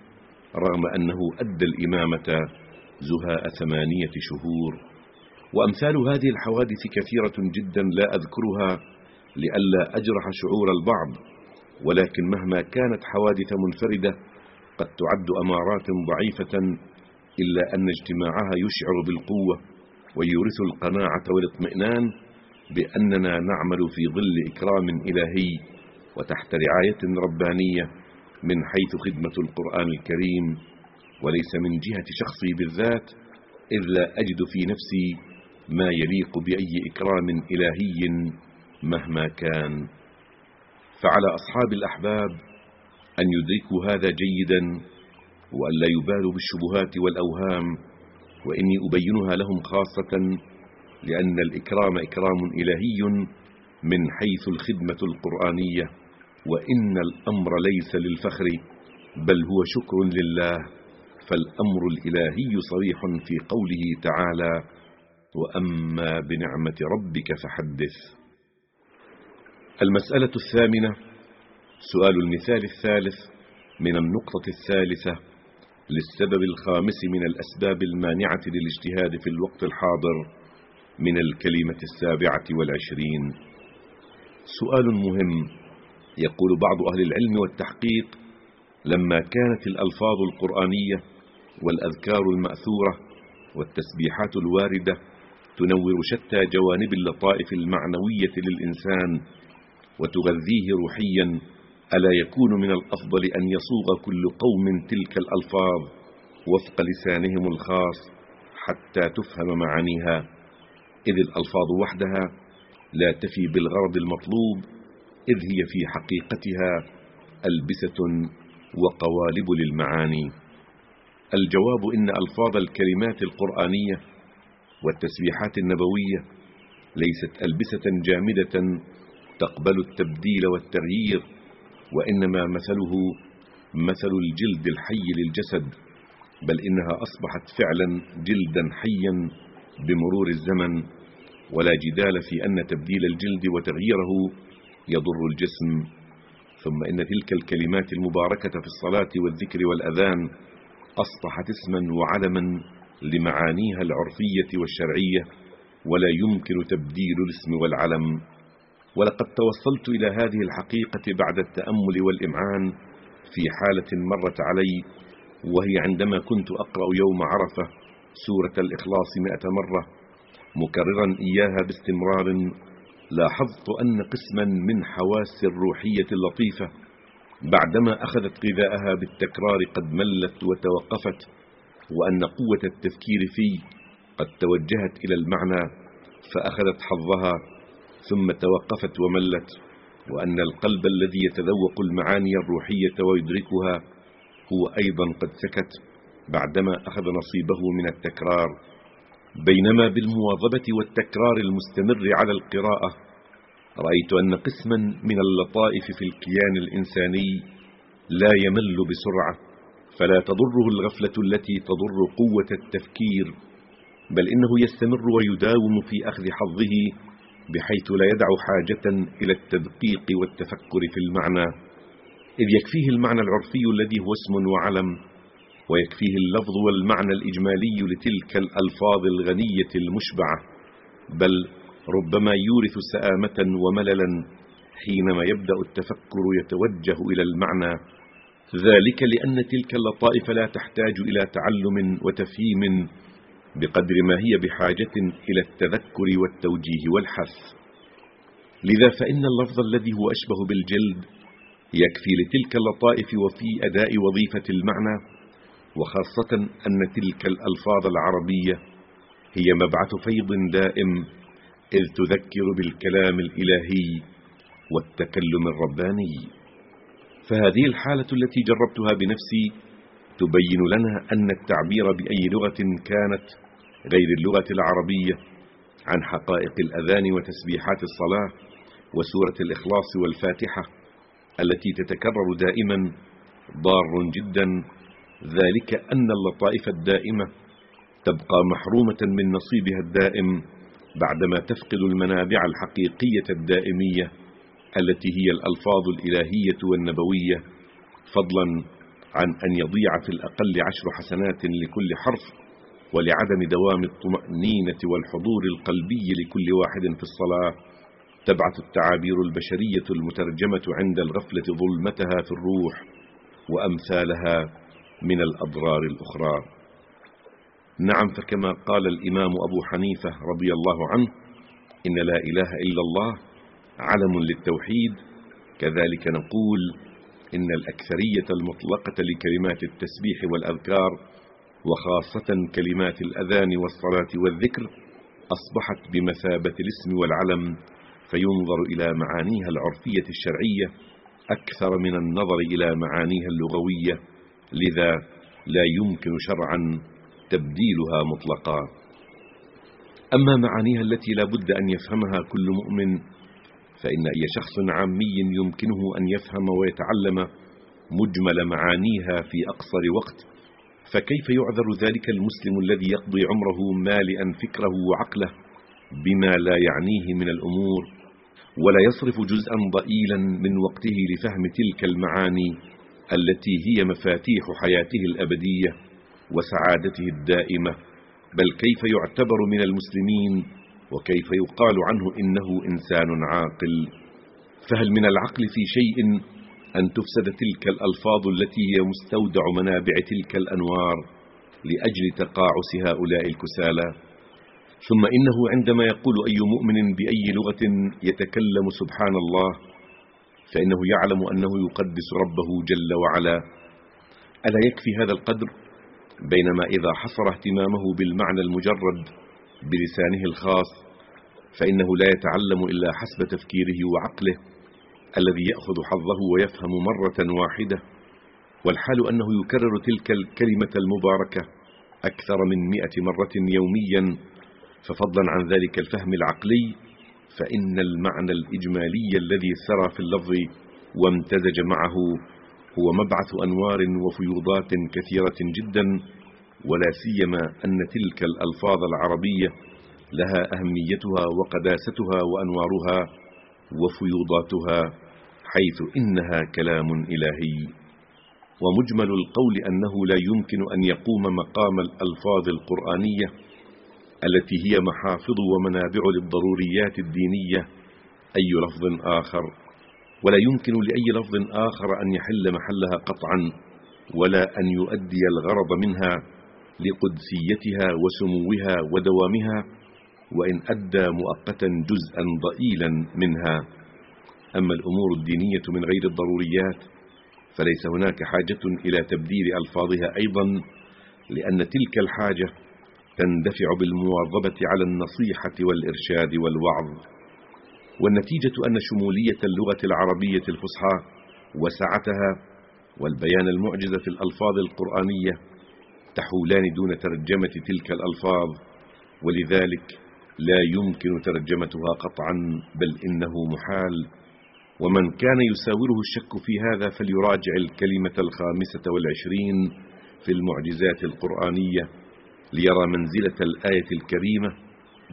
رغم أنه أدى الإمامة زهاء ثمانية شهور. وأمثال هذه الحوادث كثيرة جدا لا أذكرها لئلا أجرح شعور البعض ولكن مهما كانت حوادث منفردة قد تعد أمارات ضعيفة إلا أن اجتماعها يشعر بالقوة ويورث القناعة والاطمئنان بأننا نعمل في ظل إكرام إلهي وتحت رعاية ربانية من حيث خدمة القرآن الكريم وليس من جهة شخصي بالذات إذ لا أجد في نفسي ما يليق بأي إكرام إلهي مهما كان. فعلى أصحاب الأحباب أن يدركوا هذا جيدا وأن لا يبالوا بالشبهات والأوهام وإني أبينها لهم خاصة لأن الإكرام إكرام إلهي من حيث الخدمة القرآنية وإن الأمر ليس للفخر بل هو شكر لله فالأمر الإلهي صريح في قوله تعالى وأما بنعمة ربك فحدث. المسألة الثامنة سؤال المثال الثالث من النقطة الثالثة للسبب الخامس من الأسباب المانعة للاجتهاد في الوقت الحاضر. من الكلمة السابعة والعشرين. سؤال مهم يقول بعض أهل العلم والتحقيق لما كانت الألفاظ القرآنية والأذكار المأثورة والتسبيحات الواردة تنور شتى جوانب اللطائف المعنوية للإنسان وتغذيه روحيا ألا يكون من الأفضل أن يصوغ كل قوم تلك الألفاظ وفق لسانهم الخاص حتى تفهم معانيها؟ إذ الألفاظ وحدها لا تفي بالغرض المطلوب إذ هي في حقيقتها ألبسة وقوالب للمعاني. الجواب إن ألفاظ الكلمات القرآنية والتسبيحات النبوية ليست ألبسة جامدة تقبل التبديل والتغيير وإنما مثله مثل الجلد الحي للجسد بل إنها أصبحت فعلا جلدا حيا بمرور الزمن ولا جدال في أن تبديل الجلد وتغييره يضر الجسم. ثم إن تلك الكلمات المباركة في الصلاة والذكر والأذان أصبحت اسما وعلما لمعانيها العرفية والشرعية ولا يمكن تبديل الاسم والعلم. ولقد توصلت إلى هذه الحقيقة بعد التأمل والإمعان في حالة مرت علي وهي عندما كنت أقرأ يوم عرفة سورة الإخلاص مئة مرة مكررا إياها باستمرار. لاحظت أن قسما من حواس الروحية اللطيفة بعدما أخذت غذاءها بالتكرار قد ملت وتوقفت وأن قوة التفكير فيه قد توجهت إلى المعنى فأخذت حظها ثم توقفت وملت وأن القلب الذي يتذوق المعاني الروحية ويدركها هو أيضا قد سكت. بعدما أخذ نصيبه من التكرار. بينما بالمواظبة والتكرار المستمر على القراءة رأيت أن قسما من اللطائف في الكيان الإنساني لا يمل بسرعة فلا تضره الغفلة التي تضر قوة التفكير بل إنه يستمر ويداوم في أخذ حظه بحيث لا يدع حاجة إلى التدقيق والتفكر في المعنى. إذ يكفيه المعنى العرفي الذي هو اسم وعلم. ويكفيه اللفظ والمعنى الإجمالي لتلك الألفاظ الغنية المشبعة بل ربما يورث سآمة ومللا حينما يبدأ التفكر يتوجه إلى المعنى. ذلك لأن تلك اللطائف لا تحتاج إلى تعلم وتفهيم بقدر ما هي بحاجة إلى التذكر والتوجيه والحث. لذا فإن اللفظ الذي هو أشبه بالجلد يكفي لتلك اللطائف وفي أداء وظيفة المعنى وخاصة أن تلك الألفاظ العربية هي مبعث فيض دائم إذ تذكر بالكلام الإلهي والتكلم الرباني. فهذه الحالة التي جربتها بنفسي تبين لنا أن التعبير بأي لغة كانت غير اللغة العربية عن حقائق الأذان وتسبيحات الصلاة وسورة الإخلاص والفاتحة التي تتكرر دائما ضار جدا ذلك أن اللطائف الدائمة تبقى محرومة من نصيبها الدائم بعدما تفقد المنابع الحقيقية الدائمية التي هي الألفاظ الإلهية والنبوية فضلا عن أن يضيع في الأقل عشر حسنات لكل حرف ولعدم دوام الطمأنينة والحضور القلبي لكل واحد في الصلاة تبعث التعابير البشرية المترجمة عند الغفلة ظلمتها في الروح وأمثالها من الأضرار الأخرى. نعم فكما قال الإمام أبو حنيفة رضي الله عنه إن لا إله إلا الله علم للتوحيد. كذلك نقول إن الأكثرية المطلقة لكلمات التسبيح والأذكار وخاصة كلمات الأذان والصلاة والذكر أصبحت بمثابة الاسم والعلم فينظر إلى معانيها العرفية الشرعية أكثر من النظر إلى معانيها اللغوية. لذا لا يمكن شرعا تبديلها مطلقا. أما معانيها التي لا بد أن يفهمها كل مؤمن فإن أي شخص عامي يمكنه أن يفهم ويتعلم مجمل معانيها في أقصر وقت فكيف يعذر ذلك المسلم الذي يقضي عمره مالئا فكره وعقله بما لا يعنيه من الأمور ولا يصرف جزءا ضئيلا من وقته لفهم تلك المعاني؟ التي هي مفاتيح حياته الأبدية وسعادته الدائمة بل كيف يعتبر من المسلمين وكيف يقال عنه إنه إنسان عاقل؟ فهل من العقل في شيء أن تفسد تلك الألفاظ التي هي مستودع منابع تلك الأنوار لأجل تقاعس هؤلاء الكسالى؟ ثم إنه عندما يقول أي مؤمن بأي لغة يتكلم سبحان الله فإنه يعلم أنه يقدس ربه جل وعلا. ألا يكفي هذا القدر؟ بينما إذا حصر اهتمامه بالمعنى المجرد بلسانه الخاص فإنه لا يتعلم إلا حسب تفكيره وعقله الذي يأخذ حظه ويفهم مرة واحدة. والحال أنه يكرر تلك الكلمة المباركة أكثر من مئة مرة يوميا ففضلا عن ذلك الفهم العقلي فإن المعنى الإجمالي الذي سرى في اللفظ وامتزج معه هو مبعث أنوار وفيوضات كثيرة جدا ولا سيما أن تلك الألفاظ العربية لها أهميتها وقداستها وأنوارها وفيوضاتها حيث إنها كلام إلهي. ومجمل القول أنه لا يمكن أن يقوم مقام الألفاظ القرآنية التي هي محافظ ومنابع للضروريات الدينية أي لفظ آخر. ولا يمكن لأي لفظ آخر أن يحل محلها قطعا ولا أن يؤدي الغرض منها لقدسيتها وسموها ودوامها وإن أدى مؤقتا جزءا ضئيلا منها. أما الأمور الدينية من غير الضروريات فليس هناك حاجة إلى تبديل ألفاظها أيضا لأن تلك الحاجة تندفع بالمواظبة على النصيحة والإرشاد والوعظ. والنتيجة أن شمولية اللغة العربية الفصحى وسعتها والبيان المعجز في الألفاظ القرآنية تحولان دون ترجمة تلك الألفاظ ولذلك لا يمكن ترجمتها قطعا بل إنه محال. ومن كان يساوره الشك في هذا فليراجع الكلمة الخامسة والعشرين في المعجزات القرآنية ليرى منزلة الآية الكريمة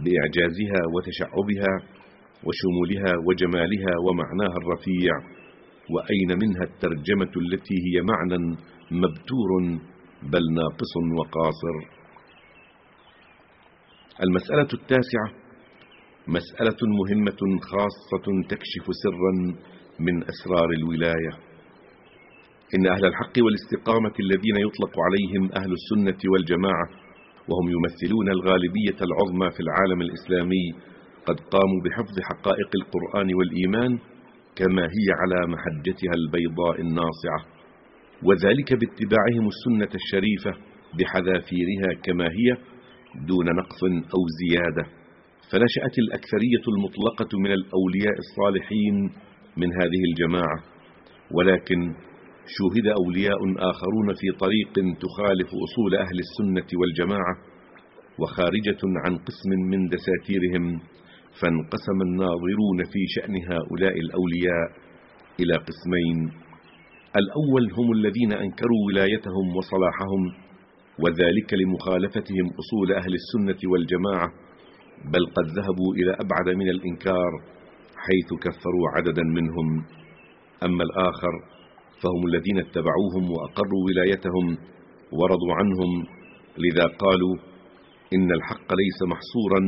بإعجازها وتشعبها وشمولها وجمالها ومعناها الرفيع وأين منها الترجمة التي هي معنى مبتور بل ناقص وقاصر؟ المسألة التاسعة مسألة مهمة خاصة تكشف سرا من أسرار الولاية. إن أهل الحق والاستقامة الذين يطلق عليهم أهل السنة والجماعة وهم يمثلون الغالبية العظمى في العالم الإسلامي. قد قاموا بحفظ حقائق القرآن والإيمان كما هي على محجتها البيضاء الناصعة. وذلك باتباعهم السنة الشريفة بحذافيرها كما هي دون نقص أو زيادة. فنشأت الأكثرية المطلقة من الأولياء الصالحين من هذه الجماعة. ولكن شوهد أولياء آخرون في طريق تخالف أصول أهل السنة والجماعة وخارجة عن قسم من دساتيرهم فانقسم الناظرون في شأن هؤلاء الأولياء إلى قسمين. الأول هم الذين أنكروا ولايتهم وصلاحهم وذلك لمخالفتهم أصول أهل السنة والجماعة بل قد ذهبوا إلى أبعد من الإنكار حيث كفروا عددا منهم. أما الآخر فهم الذين اتبعوهم وأقروا ولايتهم ورضوا عنهم لذا قالوا إن الحق ليس محصورا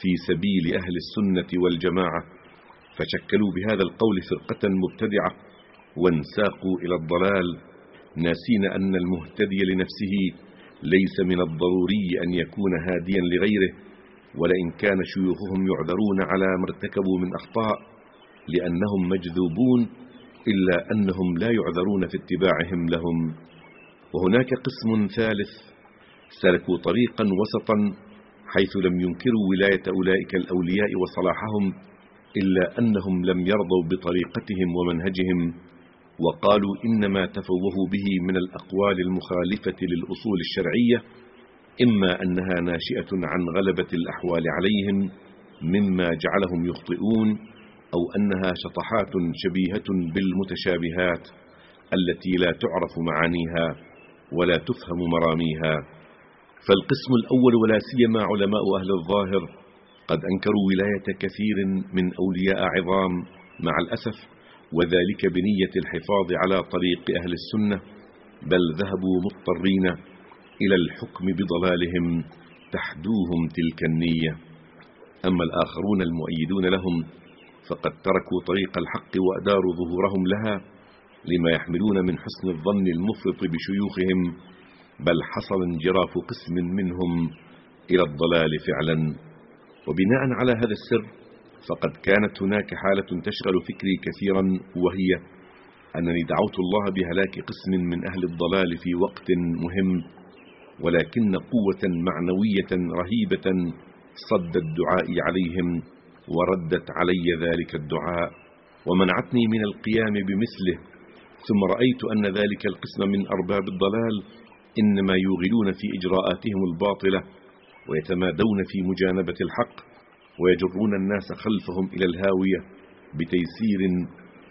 في سبيل أهل السنة والجماعة. فشكلوا بهذا القول فرقة مبتدعة وانساقوا إلى الضلال ناسين أن المهتدي لنفسه ليس من الضروري أن يكون هاديا لغيره. ولئن كان شيوخهم يعذرون على ما ارتكبوا من أخطاء لأنهم مجذوبون إلا أنهم لا يعذرون في اتباعهم لهم. وهناك قسم ثالث سلكوا طريقا وسطا حيث لم ينكروا ولاية أولئك الأولياء وصلاحهم إلا أنهم لم يرضوا بطريقتهم ومنهجهم وقالوا إنما تفوهوا به من الأقوال المخالفة للأصول الشرعية إما أنها ناشئة عن غلبة الأحوال عليهم مما جعلهم يخطئون أو أنها شطحات شبيهة بالمتشابهات التي لا تعرف معانيها ولا تفهم مراميها. فالقسم الأول ولا سيما علماء أهل الظاهر قد أنكروا ولاية كثير من أولياء عظام مع الأسف وذلك بنية الحفاظ على طريق أهل السنة بل ذهبوا مضطرين إلى الحكم بضلالهم تحدوهم تلك النية. أما الآخرون المؤيدون لهم فقد تركوا طريق الحق وأداروا ظهورهم لها لما يحملون من حسن الظن المفرط بشيوخهم بل حصل انجراف قسم منهم إلى الضلال فعلا. وبناء على هذا السر فقد كانت هناك حالة تشغل فكري كثيرا وهي أنني دعوت الله بهلاك قسم من أهل الضلال في وقت مهم ولكن قوة معنوية رهيبة صد الدعاء عليهم. وردت علي ذلك الدعاء ومنعتني من القيام بمثله ثم رأيت أن ذلك القسم من أرباب الضلال إنما يوغلون في إجراءاتهم الباطلة ويتمادون في مجانبة الحق ويجرون الناس خلفهم إلى الهاوية بتيسير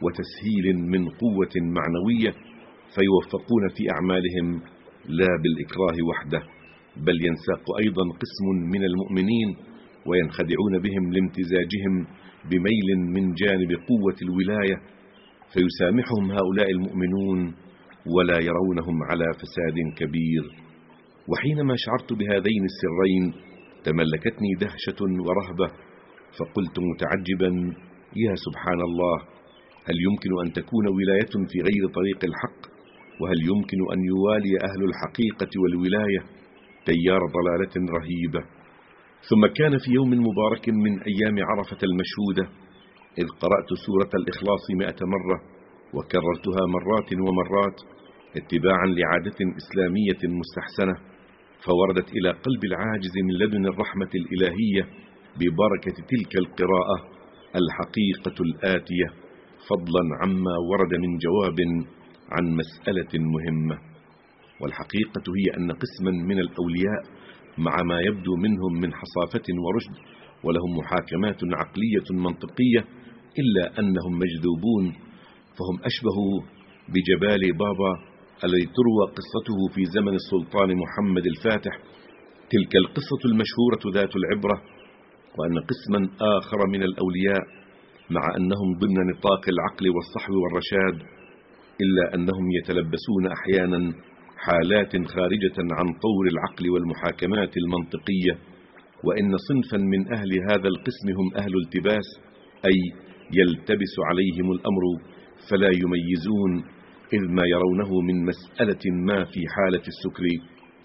وتسهيل من قوة معنوية فيوفقون في أعمالهم لا بالإكراه وحده بل ينساق أيضا قسم من المؤمنين وينخدعون بهم لامتزاجهم بميل من جانب قوة الولاية فيسامحهم هؤلاء المؤمنون ولا يرونهم على فساد كبير. وحينما شعرت بهذين السرين تملكتني دهشة ورهبة فقلت متعجبا يا سبحان الله هل يمكن أن تكون ولاية في غير طريق الحق؟ وهل يمكن أن يوالي أهل الحقيقة والولاية تيار ضلالة رهيبة؟ ثم كان في يوم مبارك من أيام عرفة المشهودة إذ قرأت سورة الإخلاص مئة مرة وكررتها مرات ومرات اتباعا لعادة إسلامية مستحسنة فوردت إلى قلب العاجز من لدن الرحمة الإلهية ببركة تلك القراءة الحقيقة الآتية فضلا عما ورد من جواب عن مسألة مهمة. والحقيقة هي أن قسما من الأولياء مع ما يبدو منهم من حصافة ورشد ولهم محاكمات عقلية منطقية إلا أنهم مجذوبون فهم أشبه بجبال بابا الذي تروى قصته في زمن السلطان محمد الفاتح. تلك القصة المشهورة ذات العبرة وأن قسما آخر من الأولياء مع أنهم ضمن نطاق العقل والصحو والرشاد إلا أنهم يتلبسون أحيانا حالات خارجة عن طور العقل والمحاكمات المنطقية وإن صنفا من أهل هذا القسم هم أهل التباس أي يلتبس عليهم الأمر فلا يميزون إذ ما يرونه من مسألة ما في حالة السكر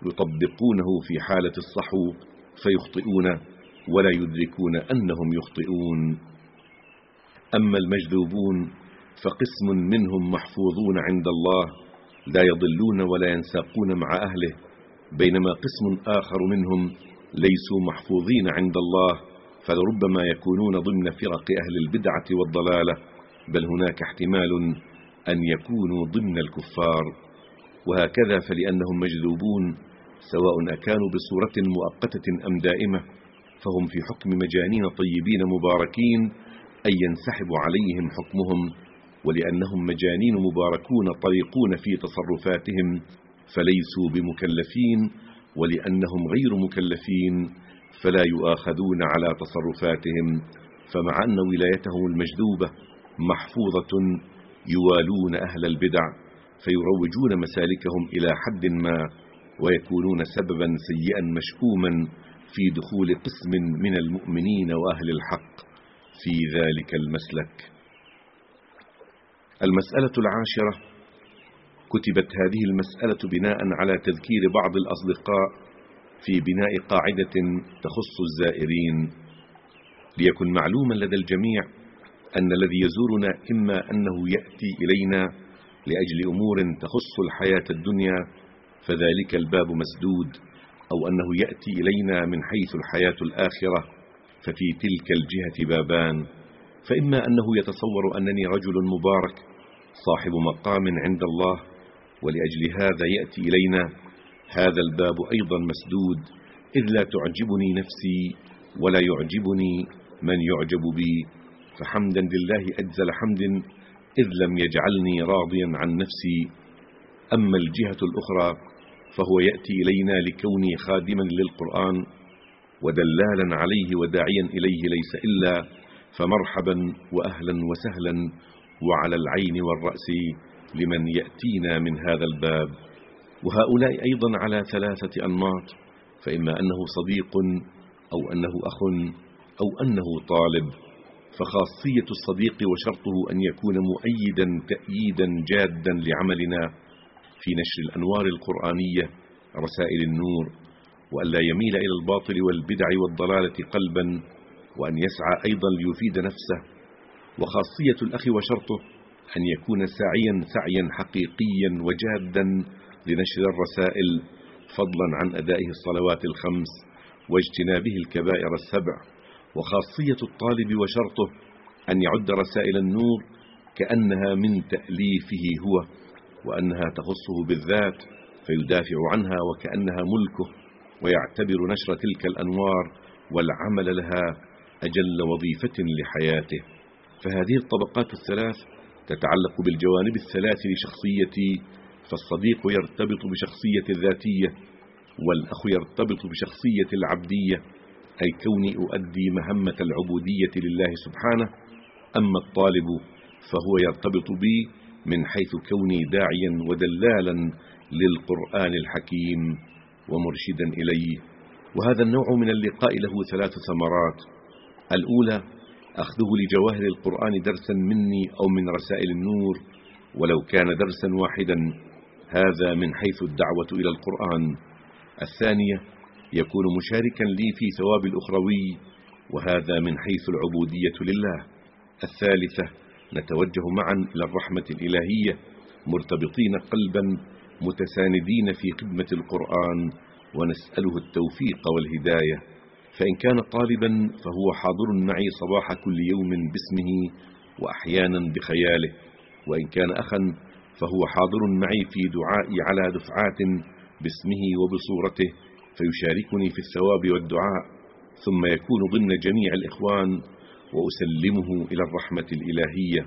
يطبقونه في حالة الصحو فيخطئون ولا يدركون أنهم يخطئون. أما المجذوبون فقسم منهم محفوظون عند الله لا يضلون ولا ينساقون مع أهله بينما قسم آخر منهم ليسوا محفوظين عند الله فلربما يكونون ضمن فرق أهل البدعة والضلالة بل هناك احتمال أن يكونوا ضمن الكفار. وهكذا فلأنهم مجذوبون سواء أكانوا بصورة مؤقتة أم دائمة فهم في حكم مجانين طيبين مباركين أن ينسحب عليهم حكمهم. ولأنهم مجانين مباركون طريقون في تصرفاتهم فليسوا بمكلفين ولأنهم غير مكلفين فلا يؤاخذون على تصرفاتهم فمع أن ولايتهم المجذوبة محفوظة يوالون أهل البدع فيروجون مسالكهم إلى حد ما ويكونون سببا سيئا مشؤوما في دخول قسم من المؤمنين وأهل الحق في ذلك المسلك. المسألة العاشرة كتبت هذه المسألة بناء على تذكير بعض الأصدقاء في بناء قاعدة تخص الزائرين. ليكن معلوما لدى الجميع أن الذي يزورنا إما أنه يأتي إلينا لأجل أمور تخص الحياة الدنيا فذلك الباب مسدود أو أنه يأتي إلينا من حيث الحياة الآخرة ففي تلك الجهة بابان. فإما أنه يتصور أنني رجل مبارك صاحب مقام عند الله ولأجل هذا يأتي إلينا. هذا الباب أيضا مسدود إذ لا تعجبني نفسي ولا يعجبني من يعجب بي. فحمدا لله أجزل حمد إذ لم يجعلني راضيا عن نفسي. أما الجهة الأخرى فهو يأتي إلينا لكوني خادما للقرآن ودلالا عليه وداعيا إليه ليس إلا فمرحبا وأهلا وسهلا وعلى العين والرأس لمن يأتينا من هذا الباب. وهؤلاء أيضا على ثلاثة أنماط فإما أنه صديق أو أنه أخ أو أنه طالب فخاصية الصديق وشرطه أن يكون مؤيدا تأييدا جادا لعملنا في نشر الأنوار القرآنية رسائل النور وأن لا يميل إلى الباطل والبدع والضلالة قلبا وأن يسعى أيضا ليفيد نفسه وخاصية الأخ وشرطه أن يكون ساعيا سعيا حقيقيا وجادا لنشر الرسائل فضلا عن أدائه الصلوات الخمس واجتنابه الكبائر السبع وخاصية الطالب وشرطه أن يعد رسائل النور كأنها من تأليفه هو وأنها تخصه بالذات فيدافع عنها وكأنها ملكه ويعتبر نشر تلك الأنوار والعمل لها أجل وظيفة لحياته. فهذه الطبقات الثلاث تتعلق بالجوانب الثلاث لشخصيتي فالصديق يرتبط بشخصية الذاتية والأخ يرتبط بشخصية العبدية أي كوني أؤدي مهمة العبودية لله سبحانه. أما الطالب فهو يرتبط بي من حيث كوني داعيا ودلالا للقرآن الحكيم ومرشدا إليه. وهذا النوع من اللقاء له ثلاث ثمرات. الأولى أخذه لجواهر القرآن درسا مني أو من رسائل النور ولو كان درسا واحدا. هذا من حيث الدعوة إلى القرآن. الثانية يكون مشاركا لي في ثواب الأخروي وهذا من حيث العبودية لله. الثالثة نتوجه معا إلى الرحمة الإلهية مرتبطين قلبا متساندين في خدمة القرآن ونسأله التوفيق والهداية. فإن كان طالبا فهو حاضر معي صباح كل يوم باسمه وأحيانا بخياله وإن كان أخا فهو حاضر معي في دعائي على دفعات باسمه وبصورته فيشاركني في الثواب والدعاء ثم يكون ضمن جميع الإخوان وأسلمه إلى الرحمة الإلهية.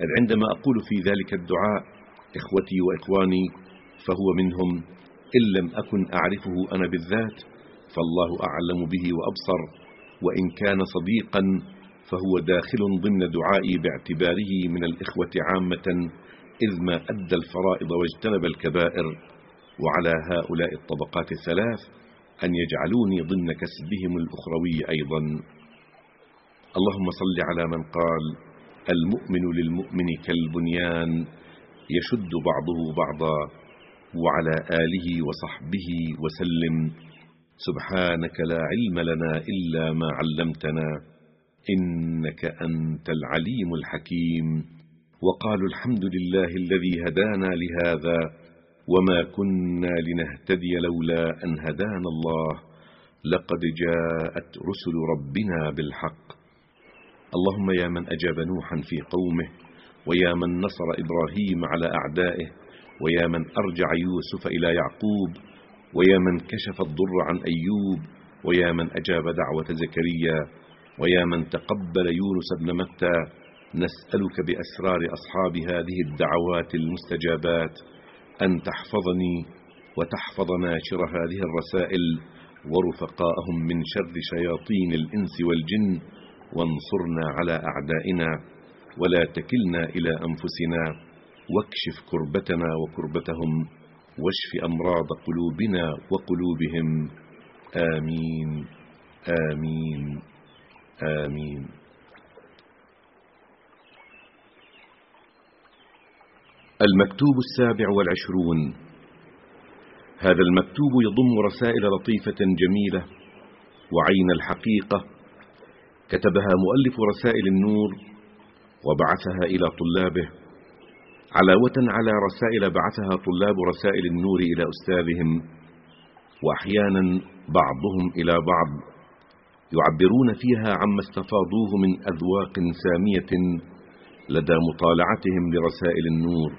إذ عندما أقول في ذلك الدعاء إخوتي وإخواني فهو منهم إن لم أكن أعرفه أنا بالذات فالله أعلم به وأبصر وإن كان صديقا فهو داخل ضمن دعائي باعتباره من الإخوة عامة إذ ما أدى الفرائض واجتنب الكبائر. وعلى هؤلاء الطبقات الثلاث أن يجعلوني ضمن كسبهم الأخروي أيضا. اللهم صل على من قال المؤمن للمؤمن كالبنيان يشد بعضه بعضا وعلى آله وصحبه وسلم. سبحانك لا علم لنا إلا ما علمتنا إنك أنت العليم الحكيم. وقالوا الحمد لله الذي هدانا لهذا وما كنا لنهتدي لولا أن هدانا الله. لقد جاءت رسل ربنا بالحق. اللهم يا من أجاب نوحا في قومه ويا من نصر إبراهيم على أعدائه ويا من أرجع يوسف إلى يعقوب ويا من كشف الضر عن أيوب ويا من أجاب دعوة زكريا ويا من تقبل يونس بن متى نسألك بأسرار أصحاب هذه الدعوات المستجابات أن تحفظني وتحفظ ناشر هذه الرسائل ورفقاءهم من شر شياطين الإنس والجن وانصرنا على أعدائنا ولا تكلنا إلى أنفسنا واكشف كربتنا وكربتهم واشف أمراض قلوبنا وقلوبهم. آمين. آمين. آمين. المكتوب السابع والعشرون. هذا المكتوب يضم رسائل لطيفة جميلة وعين الحقيقة. كتبها مؤلف رسائل النور وبعثها إلى طلابه. علاوة على رسائل بعثها طلاب رسائل النور إلى أستاذهم وأحيانا بعضهم إلى بعض يعبرون فيها عما استفاضوه من أذواق سامية لدى مطالعتهم لرسائل النور.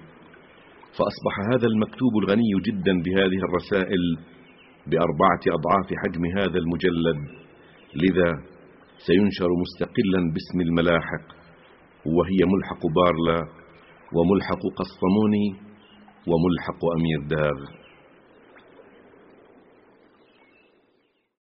فأصبح هذا المكتوب الغني جدا بهذه الرسائل بأربعة أضعاف حجم هذا المجلد لذا سينشر مستقلا باسم الملاحق وهي ملحق بارلا وملحق قسطموني وملحق أمير داغ